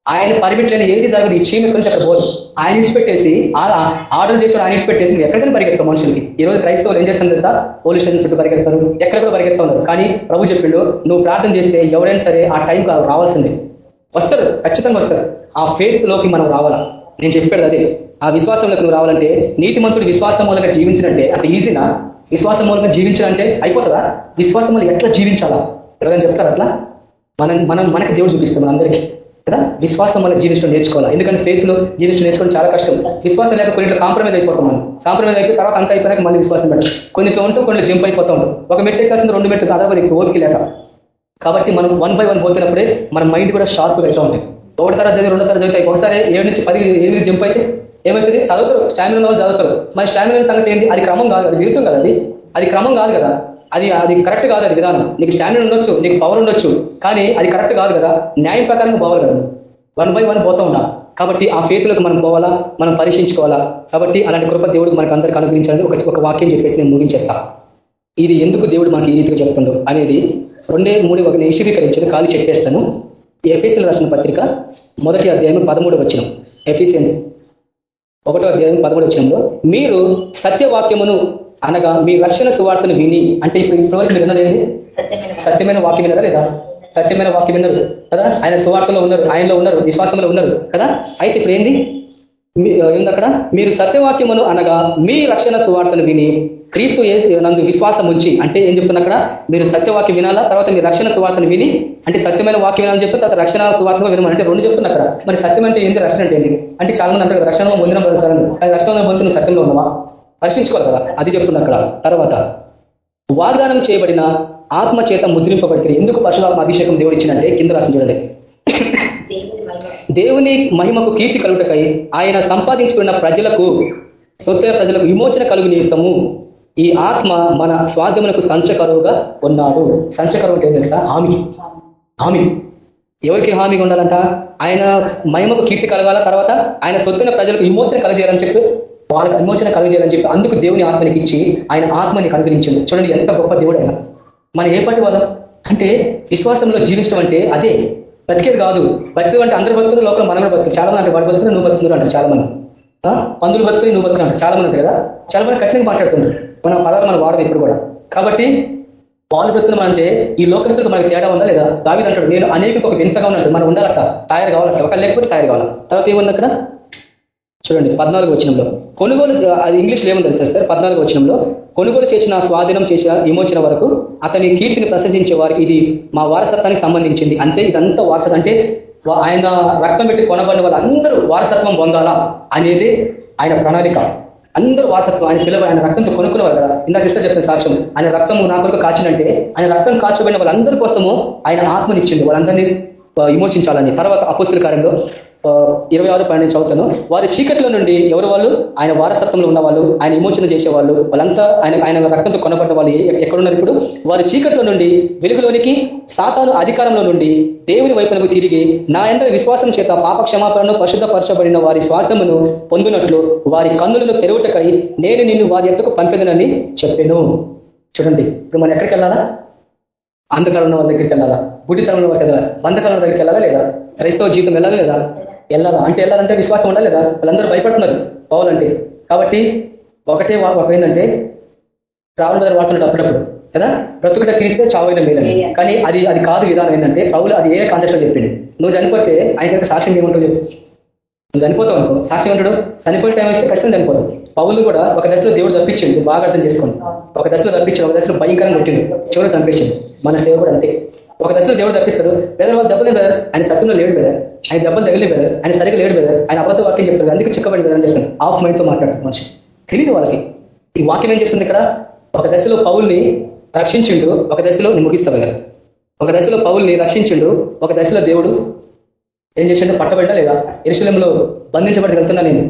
ఆయన పర్మిట్ లేని ఏది జరగదు ఈ చీమ నుంచి అక్కడ పోదు. ఆయన ఇచ్చిపెట్టేసి ఆర్డర్ చేసి ఆయన ఇచ్చిపెట్టేసి ఎక్కడికైనా పరిగెత్తాం మనుషులకి. ఈ రోజు క్రైస్తవులు ఏం చేస్తారు తెలుసా? పోలీస్ స్టేషన్ చుట్టూ పరిగెత్తారు ఎక్కడ పరిగెత్తా ఉన్నారు. కానీ ప్రభు చెప్పిండు నువ్వు ప్రార్థన చేస్తే ఎవరైనా సరే ఆ టైం రావాల్సిందే. వస్తారు ఖచ్చితంగా వస్తారు. ఆ ఫేత్లోకి మనం రావాలా? నేను చెప్పాడు అదే. ఆ విశ్వాసంలోకి నువ్వు రావాలంటే నీతిమంతుడు విశ్వాసం మూలంగా జీవించినట్టే అంత ఈజీనా విశ్వాసం మూలంగా జీవించాలంటే అయిపోతుందా? విశ్వాసం వల్ల ఎట్లా జీవించాలా? ఎవరైనా చెప్తారు అట్లా? మనం మనం మనకి దేవుడు చూపిస్తాం మనందరికీ కదా? విశ్వాసం వల్ల జీవించడం నేర్చుకోవాలి? ఎందుకంటే ఫేత్లో జీవించడం నేర్చుకోవడం చాలా కష్టం. విశ్వాసం లేక కొన్నిట్లో కాంప్రమైజ్ అయిపోతాం మనం. కాంప్రమైజ్ అయిపోయి తర్వాత అంత అయిపోయినాక మళ్ళీ విశ్వాసం పెట్టాం కొన్నిట్లో ఉంటూ కొన్ని జంప్ అయిపోతూ ఉంటాం. ఒక మెట్టు ఎక్కాల్సింది రెండు మెట్లు ఆధారపడి ఓపిక లేక. కాబట్టి మనం వన్ బై వన్ పోతున్నప్పుడే మన మైండ్ కూడా షార్ప్గా పెడతా ఉంటాయి ఒకటి తరగతి చదివి రెండో తరగతి చదివితే ఒకసారి ఏడు నుంచి పది ఎనిమిది జంప్ అయితే ఏమవుతుంది చదువుతారు. స్టామినా వాళ్ళు చదువుతారు. మరి స్టామినా సంగతి ఏంది? అది క్రమం కాదు. అది విరుద్ధం కదండి. అది క్రమం కాదు కదా. అది అది కరెక్ట్ కాదు అది విధానం. నీకు స్టామినా ఉండొచ్చు నీకు పవర్ ఉండొచ్చు కానీ అది కరెక్ట్ కాదు కదా. న్యాయం ప్రకారంగా పోవాలి కదా. వన్ బై వన్ పోతా ఉన్నా కాబట్టి ఆ ఫేతులకు మనం పోవాలా? మనం పరీక్షించుకోవాలా? కాబట్టి అలాంటి కృప దేవుడు మనకు అందరికి అనుగ్రహించాలని ఒక ఒక వాక్యం చెప్పేసి నేను ముగించేస్తా. ఇది ఎందుకు దేవుడు మనకి ఈ రీతిగా చెప్తుండో అనేది రెండే మూడు ఒక నిషీకరించిన ఖాళీ చెప్పేస్తాను. ఎఫీసీలు రాసిన పత్రిక మొదటి అధ్యాయం పదమూడు వచ్చిన ఎఫిషియన్స్ ఒకటో అధ్యాయం పదమూడు వచ్చినంలో మీరు సత్యవాక్యమును అనగా మీ రక్షణ సువార్తను విని అంటే ఇప్పుడు ఇప్పటివరకు మీరు విన్నది సత్యమైన వాక్యం. వినరా లేదా? సత్యమైన వాక్యం విన్నారు కదా? ఆయన సువార్తలో ఉన్నారు ఆయనలో ఉన్నారు విశ్వాసంలో ఉన్నారు కదా? అయితే ఇప్పుడు ఏంది? ఏంది అక్కడ? మీరు సత్యవాక్యమును అనగా మీ రక్షణ సువార్తను విని క్రీస్తు నందు విశ్వాసం ఉంచి అంటే ఏం చెప్తున్నా అక్కడ? మీరు సత్యవాక్యం వినాలా? తర్వాత మీరు రక్షణ సువార్తను విని అంటే సత్యమైన వాక్యం వినాలని చెప్పి తర్వాత రక్షణ సువార్తగా వినమని అంటే రెండు చెప్తున్నా అక్కడ. మరి సత్యం అంటే ఏంది? రక్షణ అంటే ఏంది? అంటే చాలా మంది అంటారు రక్షణ పొందిన కానీ రక్షణ పొందుతున్న సత్యంలో ఉన్నావా? రక్షించుకోవాలి కదా. అది చెప్తున్నా అక్కడ. తర్వాత వాగ్దానం చేయబడిన ఆత్మ చేత ముద్రింపబడితే ఎందుకు పరశురాత్మ అభిషేకం దేవుడు ఇచ్చినంటే? కింద రాసిన చూడండి. దేవుని మహిమకు కీర్తి కలుగుటకై ఆయన సంపాదించుకున్న ప్రజలకు సొత్త ప్రజలకు విమోచన కలుగు నిమిత్తము ఈ ఆత్మ మన స్వార్థములకు సంచకరువుగా ఉన్నాడు. సంచకరువు అంటే తెలుసా? హామీ. హామీ. ఎవరికి హామీగా ఉండాలంట? ఆయన మహిమకు కీర్తి కలగాల తర్వాత ఆయన సొత్తున ప్రజలకు విమోచన కలగజేయాలని చెప్పి వాళ్ళకి విమోచన కలగజేయాలని చెప్పి అందుకు దేవుని ఆత్మనికి ఇచ్చి ఆయన ఆత్మని కనుగరించింది చూడండి ఎంత గొప్ప దేవుడు ఆయన. మన ఏ పాటి వాళ్ళం. అంటే విశ్వాసంలో జీవించడం అంటే అదే. బతికేది కాదు. బతికేది అంటే అందరు భక్తులు లోకం మనమే బతుకు చాలా మంది అంటే వాడు బతుకులు నువ్వు బతుకున్నారు అంటారు చాలా మంది. పందులు బతుకుని నువ్వు బతుకులు అంటారు. చాలా మంది కదా. చాలా మంది కఠినంగా మాట్లాడుతున్నారు మన పదాలు మనం వాడము ఇప్పుడు కూడా. కాబట్టి వాళ్ళు బ్రతున్నాం అంటే ఈ లోకస్తులకు మనకి తేడా ఉందా లేదా? దావిది అంటాడు నేను అనేక ఒక వింతగా ఉన్నట్టు మనం ఉండాలట తయారు కావాలంట ఒక లేకపోతే తయారు కావాలి? తర్వాత ఏముంది అక్కడ? చూడండి పద్నాలుగు వచనంలో. కొనుగోలు అది ఇంగ్లీష్లో ఏమో తెలుసా సార్? పద్నాలుగు వచనంలో కొనుగోలు చేసిన స్వాధీనం చేసిన విమోచన వరకు అతని కీర్తిని ప్రశంసించే వారికి ఇది మా వారసత్వానికి సంబంధించింది. అంతే ఇదంతా వారసత్వం. అంటే ఆయన రక్తం పెట్టి కొనబడిన వాళ్ళందరూ వారసత్వం పొందాలా? అనేది ఆయన ప్రణాళిక. అందరూ వారసత్వం ఆయన పిల్లలు ఆయన రక్తంతో కొనుక్కునేవారు కదా. ఇందా సిస్టర్ చెప్తే సాక్ష్యం. ఆయన రక్తము నా కొరకు కాచినంటే ఆయన రక్తం కాచబడిన వాళ్ళందరి కోసము ఆయన ఆత్మనిచ్చింది వాళ్ళందరినీ విమోచించాలని. తర్వాత అపుస్తుల కార్యంలో ఇరవై ఆరు పన్నెండు చదువుతాను. వారి చీకట్లో నుండి ఎవరు వాళ్ళు? ఆయన వారసత్వంలో ఉన్న వాళ్ళు ఆయన విమోచన చేసేవాళ్ళు వాళ్ళంతా ఆయన ఆయన రక్తంతో కొనబడ్డ వాళ్ళు ఎక్కడున్నారు ఇప్పుడు? వారి చీకట్లో నుండి వెలుగులోనికి సాతాను అధికారంలో నుండి దేవుని వైపునకు తిరిగి నా ఎంత విశ్వాసం చేత పాప క్షమాపణను పరిశుద్ధపరచబడిన వారి శ్వాసమును పొందినట్లు వారి కన్నులను తెరవుటకై నేను నిన్ను వారి ఎత్తుకు పంపేదనని చెప్పాను. చూడండి ఇప్పుడు మనం ఎక్కడికి వెళ్ళాలా? అంధకాలం వాళ్ళ దగ్గరికి వెళ్ళాలా? గుడితనం వాళ్ళకి వెళ్ళాలా? బంధకాలం దగ్గరికి వెళ్ళాలా లేదా? క్రైస్తవ జీవితం వెళ్ళాలా లేదా? వెళ్ళాలా అంటే వెళ్ళాలంటే విశ్వాసం ఉండాలి లేదా వాళ్ళందరూ భయపడుతున్నారు పోవాలంటే. కాబట్టి ఒకటే ఒక ఏంటంటే ట్రావెల్ దగ్గర వాడుతున్నాడు అప్పుడప్పుడు కదా? బ్రతుకుట తీస్తే చావైన మేలని కానీ అది అది కాదు విధానం ఏంటంటే పౌలు అది ఏ కాంటెస్ట్లో చెప్పింది నువ్వు చనిపోతే ఆయన సాక్ష్యం ఏముంటో చెప్పు. నువ్వు చనిపోతావు అనుకో. సాక్ష్యం ఉంటాడు చనిపోయే టైం వస్తే ఖచ్చితంగా చనిపోతావు. పౌలు కూడా ఒక దశలో దేవుడు తప్పించింది బాగా అర్థం చేసుకోండి. ఒక దశలో తప్పించాడు ఒక దశలో భయంకరంగా కొట్టిండు చివరి చంపేసింది మన సేవ కూడా అంతే. ఒక దశలో దేవుడు తప్పిస్తాడు బెదర్ వాళ్ళు బెదర్ ఆయన సత్యంలో లేడు బెదర్ ఆయన దెబ్బలు తగిలి బెదర్ ఆయన సరిగ్గా లేడు బెదర్ ఆయన అబద్ధ వాక్యం చెప్తాడు. అందుకు చిక్కబడి బెదర్ అని చెప్తాను ఆఫ్ మైండ్తో మాట్లాడుతుంది మనిషి. తెలియదు వాళ్ళకి. ఈ వాక్యం ఏం చెప్తుంది ఇక్కడ? ఒక దశలో పౌల్ని రక్షించిండు ఒక దశలో ముగిస్తా కదా ఒక దశలో పౌల్ని రక్షించిండు ఒక దశలో దేవుడు ఏం చేసిండు? పట్టబడ్డా లేదా? ఎరుశలంలో బంధించబడి వెళ్తున్నా నేను.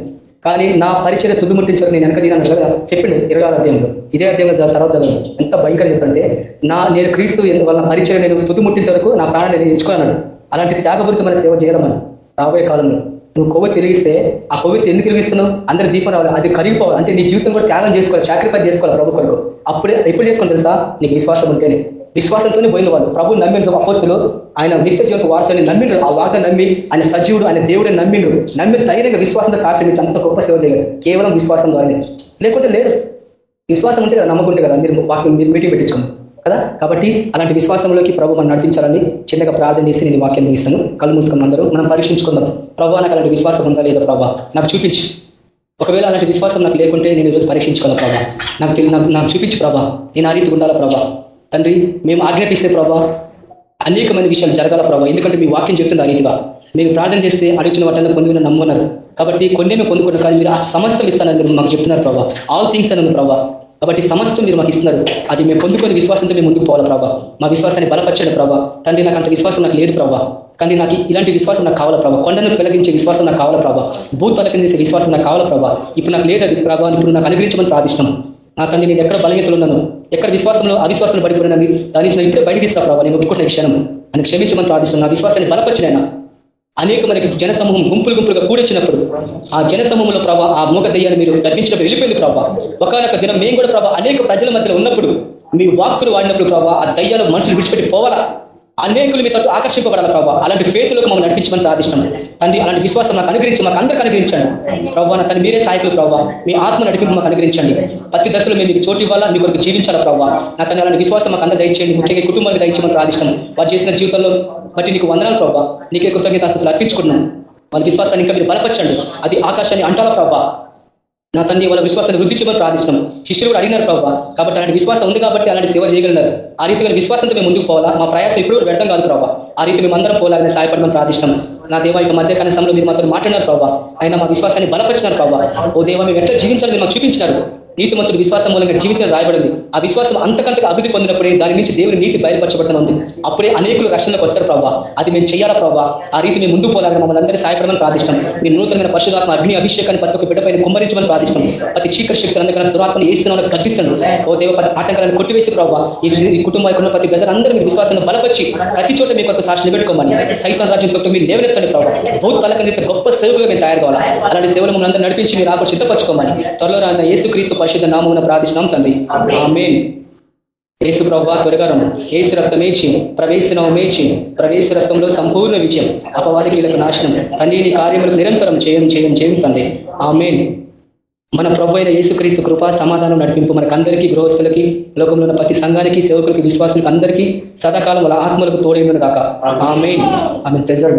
కానీ నా పరిచయ తుదుముట్టించారు నేను వెనక దిగాను కదా? చెప్పిండు ఇరవై అధ్యాయంలో. ఇదే అధ్యాయంలో తర్వాత చదవదు ఎంత భయంకరం చెప్తుంటే నా నేను క్రీస్తు వాళ్ళ పరిచయం నేను తుదుముట్టించే వరకు నా ప్రాణాన్ని నేను ఎంచుకున్నాను అలాంటి త్యాగపూరితమైన సేవ చేయడమని రాబోయే కాలంలో. నువ్వు కొవ్వు తిరిగిస్తే ఆ కొవ్వు ఎందుకు తిరిగిస్తున్నావు అందరి దీపం రావాలి అది కరిగిపోవాలి. అంటే నీ జీవితం కూడా త్యాగం చేసుకోవాలి సాక్రిఫైస్ చేసుకోవాలి ప్రభు కొరకు. అప్పుడే ఎప్పుడు చేసుకోండి తెలుసా? నీకు విశ్వాసం ఉంటేనే. విశ్వాసంతోనే పోయిన వాళ్ళు. ప్రభు నమ్మిండ్రు అపోస్తులు ఆయన నిత్య జీవన వారసుని నమ్మిండ్రు. ఆ వాక నమ్మి ఆయన సజీవుడు ఆయన దేవుడే నమ్మిండ్రు. నమ్మి ధైర్యంగా విశ్వాసంతో సాక్షి అంత గొప్ప సేవ చేయాలి కేవలం విశ్వాసం ద్వారానే. లేకుంటే లేదు. విశ్వాసం ఉంటే కదా నమ్మకుంటే కదా మీరు వాక్యం మీరు మీటింగ్ పెట్టించుకోండి కదా? కాబట్టి అలాంటి విశ్వాసంలోకి ప్రభు మనం నడిపించాలని చిన్నగా ప్రార్థన చేసి నేను వాక్యం తీస్తాను కళ్ళు మూసుకున్న అందరూ మనం పరీక్షించుకుందాం. ప్రభా నాకు అలాంటి విశ్వాసం ఉందా లేదా ప్రభా? నాకు చూపించు. ఒకవేళ అలాంటి విశ్వాసం నాకు లేకుంటే నేను ఈరోజు పరీక్షించుకోవాలి ప్రభా. నాకు నాకు చూపించు ప్రభా. నేను ఆ రీతి ఉండాలా ప్రభా? తండ్రి మేము ఆజ్ఞాపిస్తే ప్రభా అనేకమైన విషయాలు జరగాల ప్రభావ ఎందుకంటే మీ వాక్యం చెప్తుంది ఆ రీతిగా. మీరు ప్రార్థన చేస్తే అడిగిన వాటిని పొందుకుని నమ్మున్నారు కాబట్టి కొన్ని మేము పొందుకున్నారు కానీ మీరు సమస్తం ఇస్తానని మీరు మాకు చెప్తున్నారు ప్రభా. ఆల్ థింగ్స్ అని ప్రభా. కాబట్టి సమస్తం మీరు మాకు ఇస్తున్నారు. అది మేము పొందుకొని విశ్వాసంతో మేము ముందుకు పోవాలి ప్రభావ మా విశ్వాసాన్ని బలపరచండి ప్రభావ తండ్రి నాకు అంత విశ్వాసం నాకు లేదు ప్రభావ కానీ నాకు ఇలాంటి విశ్వాసం నాకు కావాలా ప్రభావ కొండను పెలగించే విశ్వాసం నాకు కావాలా ప్రభావ భూత తలకించేసే విశ్వాసం నాకు కావాలా ప్రభావ ఇప్పుడు నాకు లేదు అది ప్రభావ ఇప్పుడు నాకు అనుగ్రహించమని ప్రార్థిష్టం నా తండ్రి నేను ఎక్కడ బలహీతలు ఉన్నాను ఎక్కడ విశ్వాసంలో అవిశ్వాసంలో పడిపోయినా దాని నుంచి ఇప్పుడే బయటికి ఇస్తా ప్రభావ నేను ఒప్పుకుంటున్న క్షణం. అని క్షమించమని ప్రార్థిస్తున్నాను నా విశ్వాసాన్ని బలపరిచినైనా అనేక మనకి జన సమూహం గుంపులు గుంపులుగా కూడించినప్పుడు ఆ జన సమూహంలో ప్రభావ ఆ మూగ దయ్యాన్ని మీరు గర్తించినప్పుడు వెళ్ళిపోయింది ప్రభావ ఒకనొక దినం మేము కూడా ప్రభావ అనేక ప్రజల మధ్యలో ఉన్నప్పుడు మీ వాక్కులు వాడినప్పుడు ప్రభావ ఆ దయ్యాలు మనుషులు విడిచిపెట్టి పోవాలా? అనేకులు మీ తట్టు ఆకర్షింపబడాలి ప్రభావ అలాంటి ఫేతులకు మమ్మల్ని నడిపించమని ప్రార్థిష్టం తండ్రి అలాంటి విశ్వాసం నాకు అనుగ్రహించి మాకు అందరికీ అనుగ్రహించండి. ప్రభావ తను మీరే సాయకులు ప్రభావ మీ ఆత్మ నడిపింపు మాకు అనుగ్రహించండి. ప్రతి దశలో మేము మీకు చోటు ఇవ్వాలా? మీ కొరకు జీవించాలా ప్రభావ నా తను అలాంటి విశ్వాసం మాకు అందరూ దయచేయండి. ముఖ్యంగా కుటుంబానికి దయచేయమని ప్రార్థిష్టం వారు చేసిన జీవితంలో బట్టి నీకు వందనాలు ప్రభావ నీకే కృతజ్ఞత అర్పించుకున్నాను వాళ్ళ విశ్వాసాన్ని ఇంకా మీరు బలపరచండి. అది ఆకాశాన్ని అంటాల ప్రభావ నా తండ్రి వాళ్ళ విశ్వాసాన్ని వృద్ధి చేయమని ప్రార్థిస్తున్నాం. శిష్యులు కూడా అడిగినారు ప్రభావ కాబట్టి అలాంటి విశ్వాసం ఉంది కాబట్టి అలాంటి సేవ చేయగలిగినారు. ఆ రీతిగా విశ్వాసంతో మేము ముందుకు పోవాలా? మా ప్రయాసం ఇప్పుడు వ్యర్థం కాదు ప్రభావ ఆ రీతి మేము అందరం పోవాలని సహాయపడమని ప్రార్థిస్తున్నాం. నా దేవ ఇక మధ్య సమయంలో మీరు మాత్రం మాట్లాడినారు ప్రభావ ఆయన మా విశ్వాసాన్ని బలపరిచినారు ప్రభావ ఓ దేవ మేము ఎట్లా జీవించాలని మాకు చూపించినారు. నీతిమంతుడు విశ్వాసం మూలంగా జీవితం రాయబడింది. ఆ విశ్వాసం అంతకంతకు అభివృద్ధి పొందినప్పుడే దాని నుంచి దేవుని నీతి బయలుపరచబడుతుంది అప్పుడే అనేకులు రక్షణకు వస్తారు ప్రభావ అది మేము చేయాలా ప్రభావ ఆ రీతి మేము ముందుకు పోలాగా మమ్మల్ని అందరూ సాయపడమని ప్రార్థిష్టం మీ నూతనమైన పరిశుధాత్మ అగ్ని అభిషేకాన్ని ప్రతి ఒక్క బిడ్డపైన కుమ్మరించమని ప్రార్థిష్టం ప్రతి చీకటి శక్తులు అందుకని దురాత్మను ఏస్తున్న గద్దిస్తాను ఓ దేవ ప్రతి ఆటంకాలను కొట్టివేసి ప్రభావ ఈ కుటుంబానికి ఉన్న ప్రతి బ్రదర్ అందరూ మీ విశ్వాసాన్ని బలపరిచి ప్రతి చోట మీకు ఒక సాక్షి పెట్టుకోమని సైతం రాజ్యం తోటి మీరు లేవనెత్తండి ప్రభావ భూత తలకందిస్తే గొప్ప సేవకులు మేము తయారు కావాలి అలాంటి సేవలు మమ్మల్ని అందరూ నడిపించి మీరు ఆకు సిద్ధపరచుకోమని త్వరలో రాన్న యేసు క్రీస్తు పరిశుద్ధ నామమున ప్రార్థిస్తున్నాం తండ్రి. ఆమేన్. ఏసు ప్రభా త్వరగా రమ్ము. ఏసు రక్తం ఏచి ప్రవేశనం మేచి ప్రవేశ రక్తంలో సంపూర్ణ విజయం అపవాదికి వీళ్ళకు నాశనం. తండ్రి నీ కార్యములకు నిరంతరం చేయం చేయం చేయం తండ్రి. ఆమెన్. మన ప్రభు అయిన యేసుక్రీస్తు కృప సమాధానం నడిపింపు మనకందరికీ గృహస్థులకి లోకంలో ఉన్న ప్రతి సంఘానికి సేవకులకి విశ్వాసులకి అందరికీ సదాకాలం వాళ్ళ ఆత్మలకు తోడైన కాక ఆమె ఆమె ప్రెజర్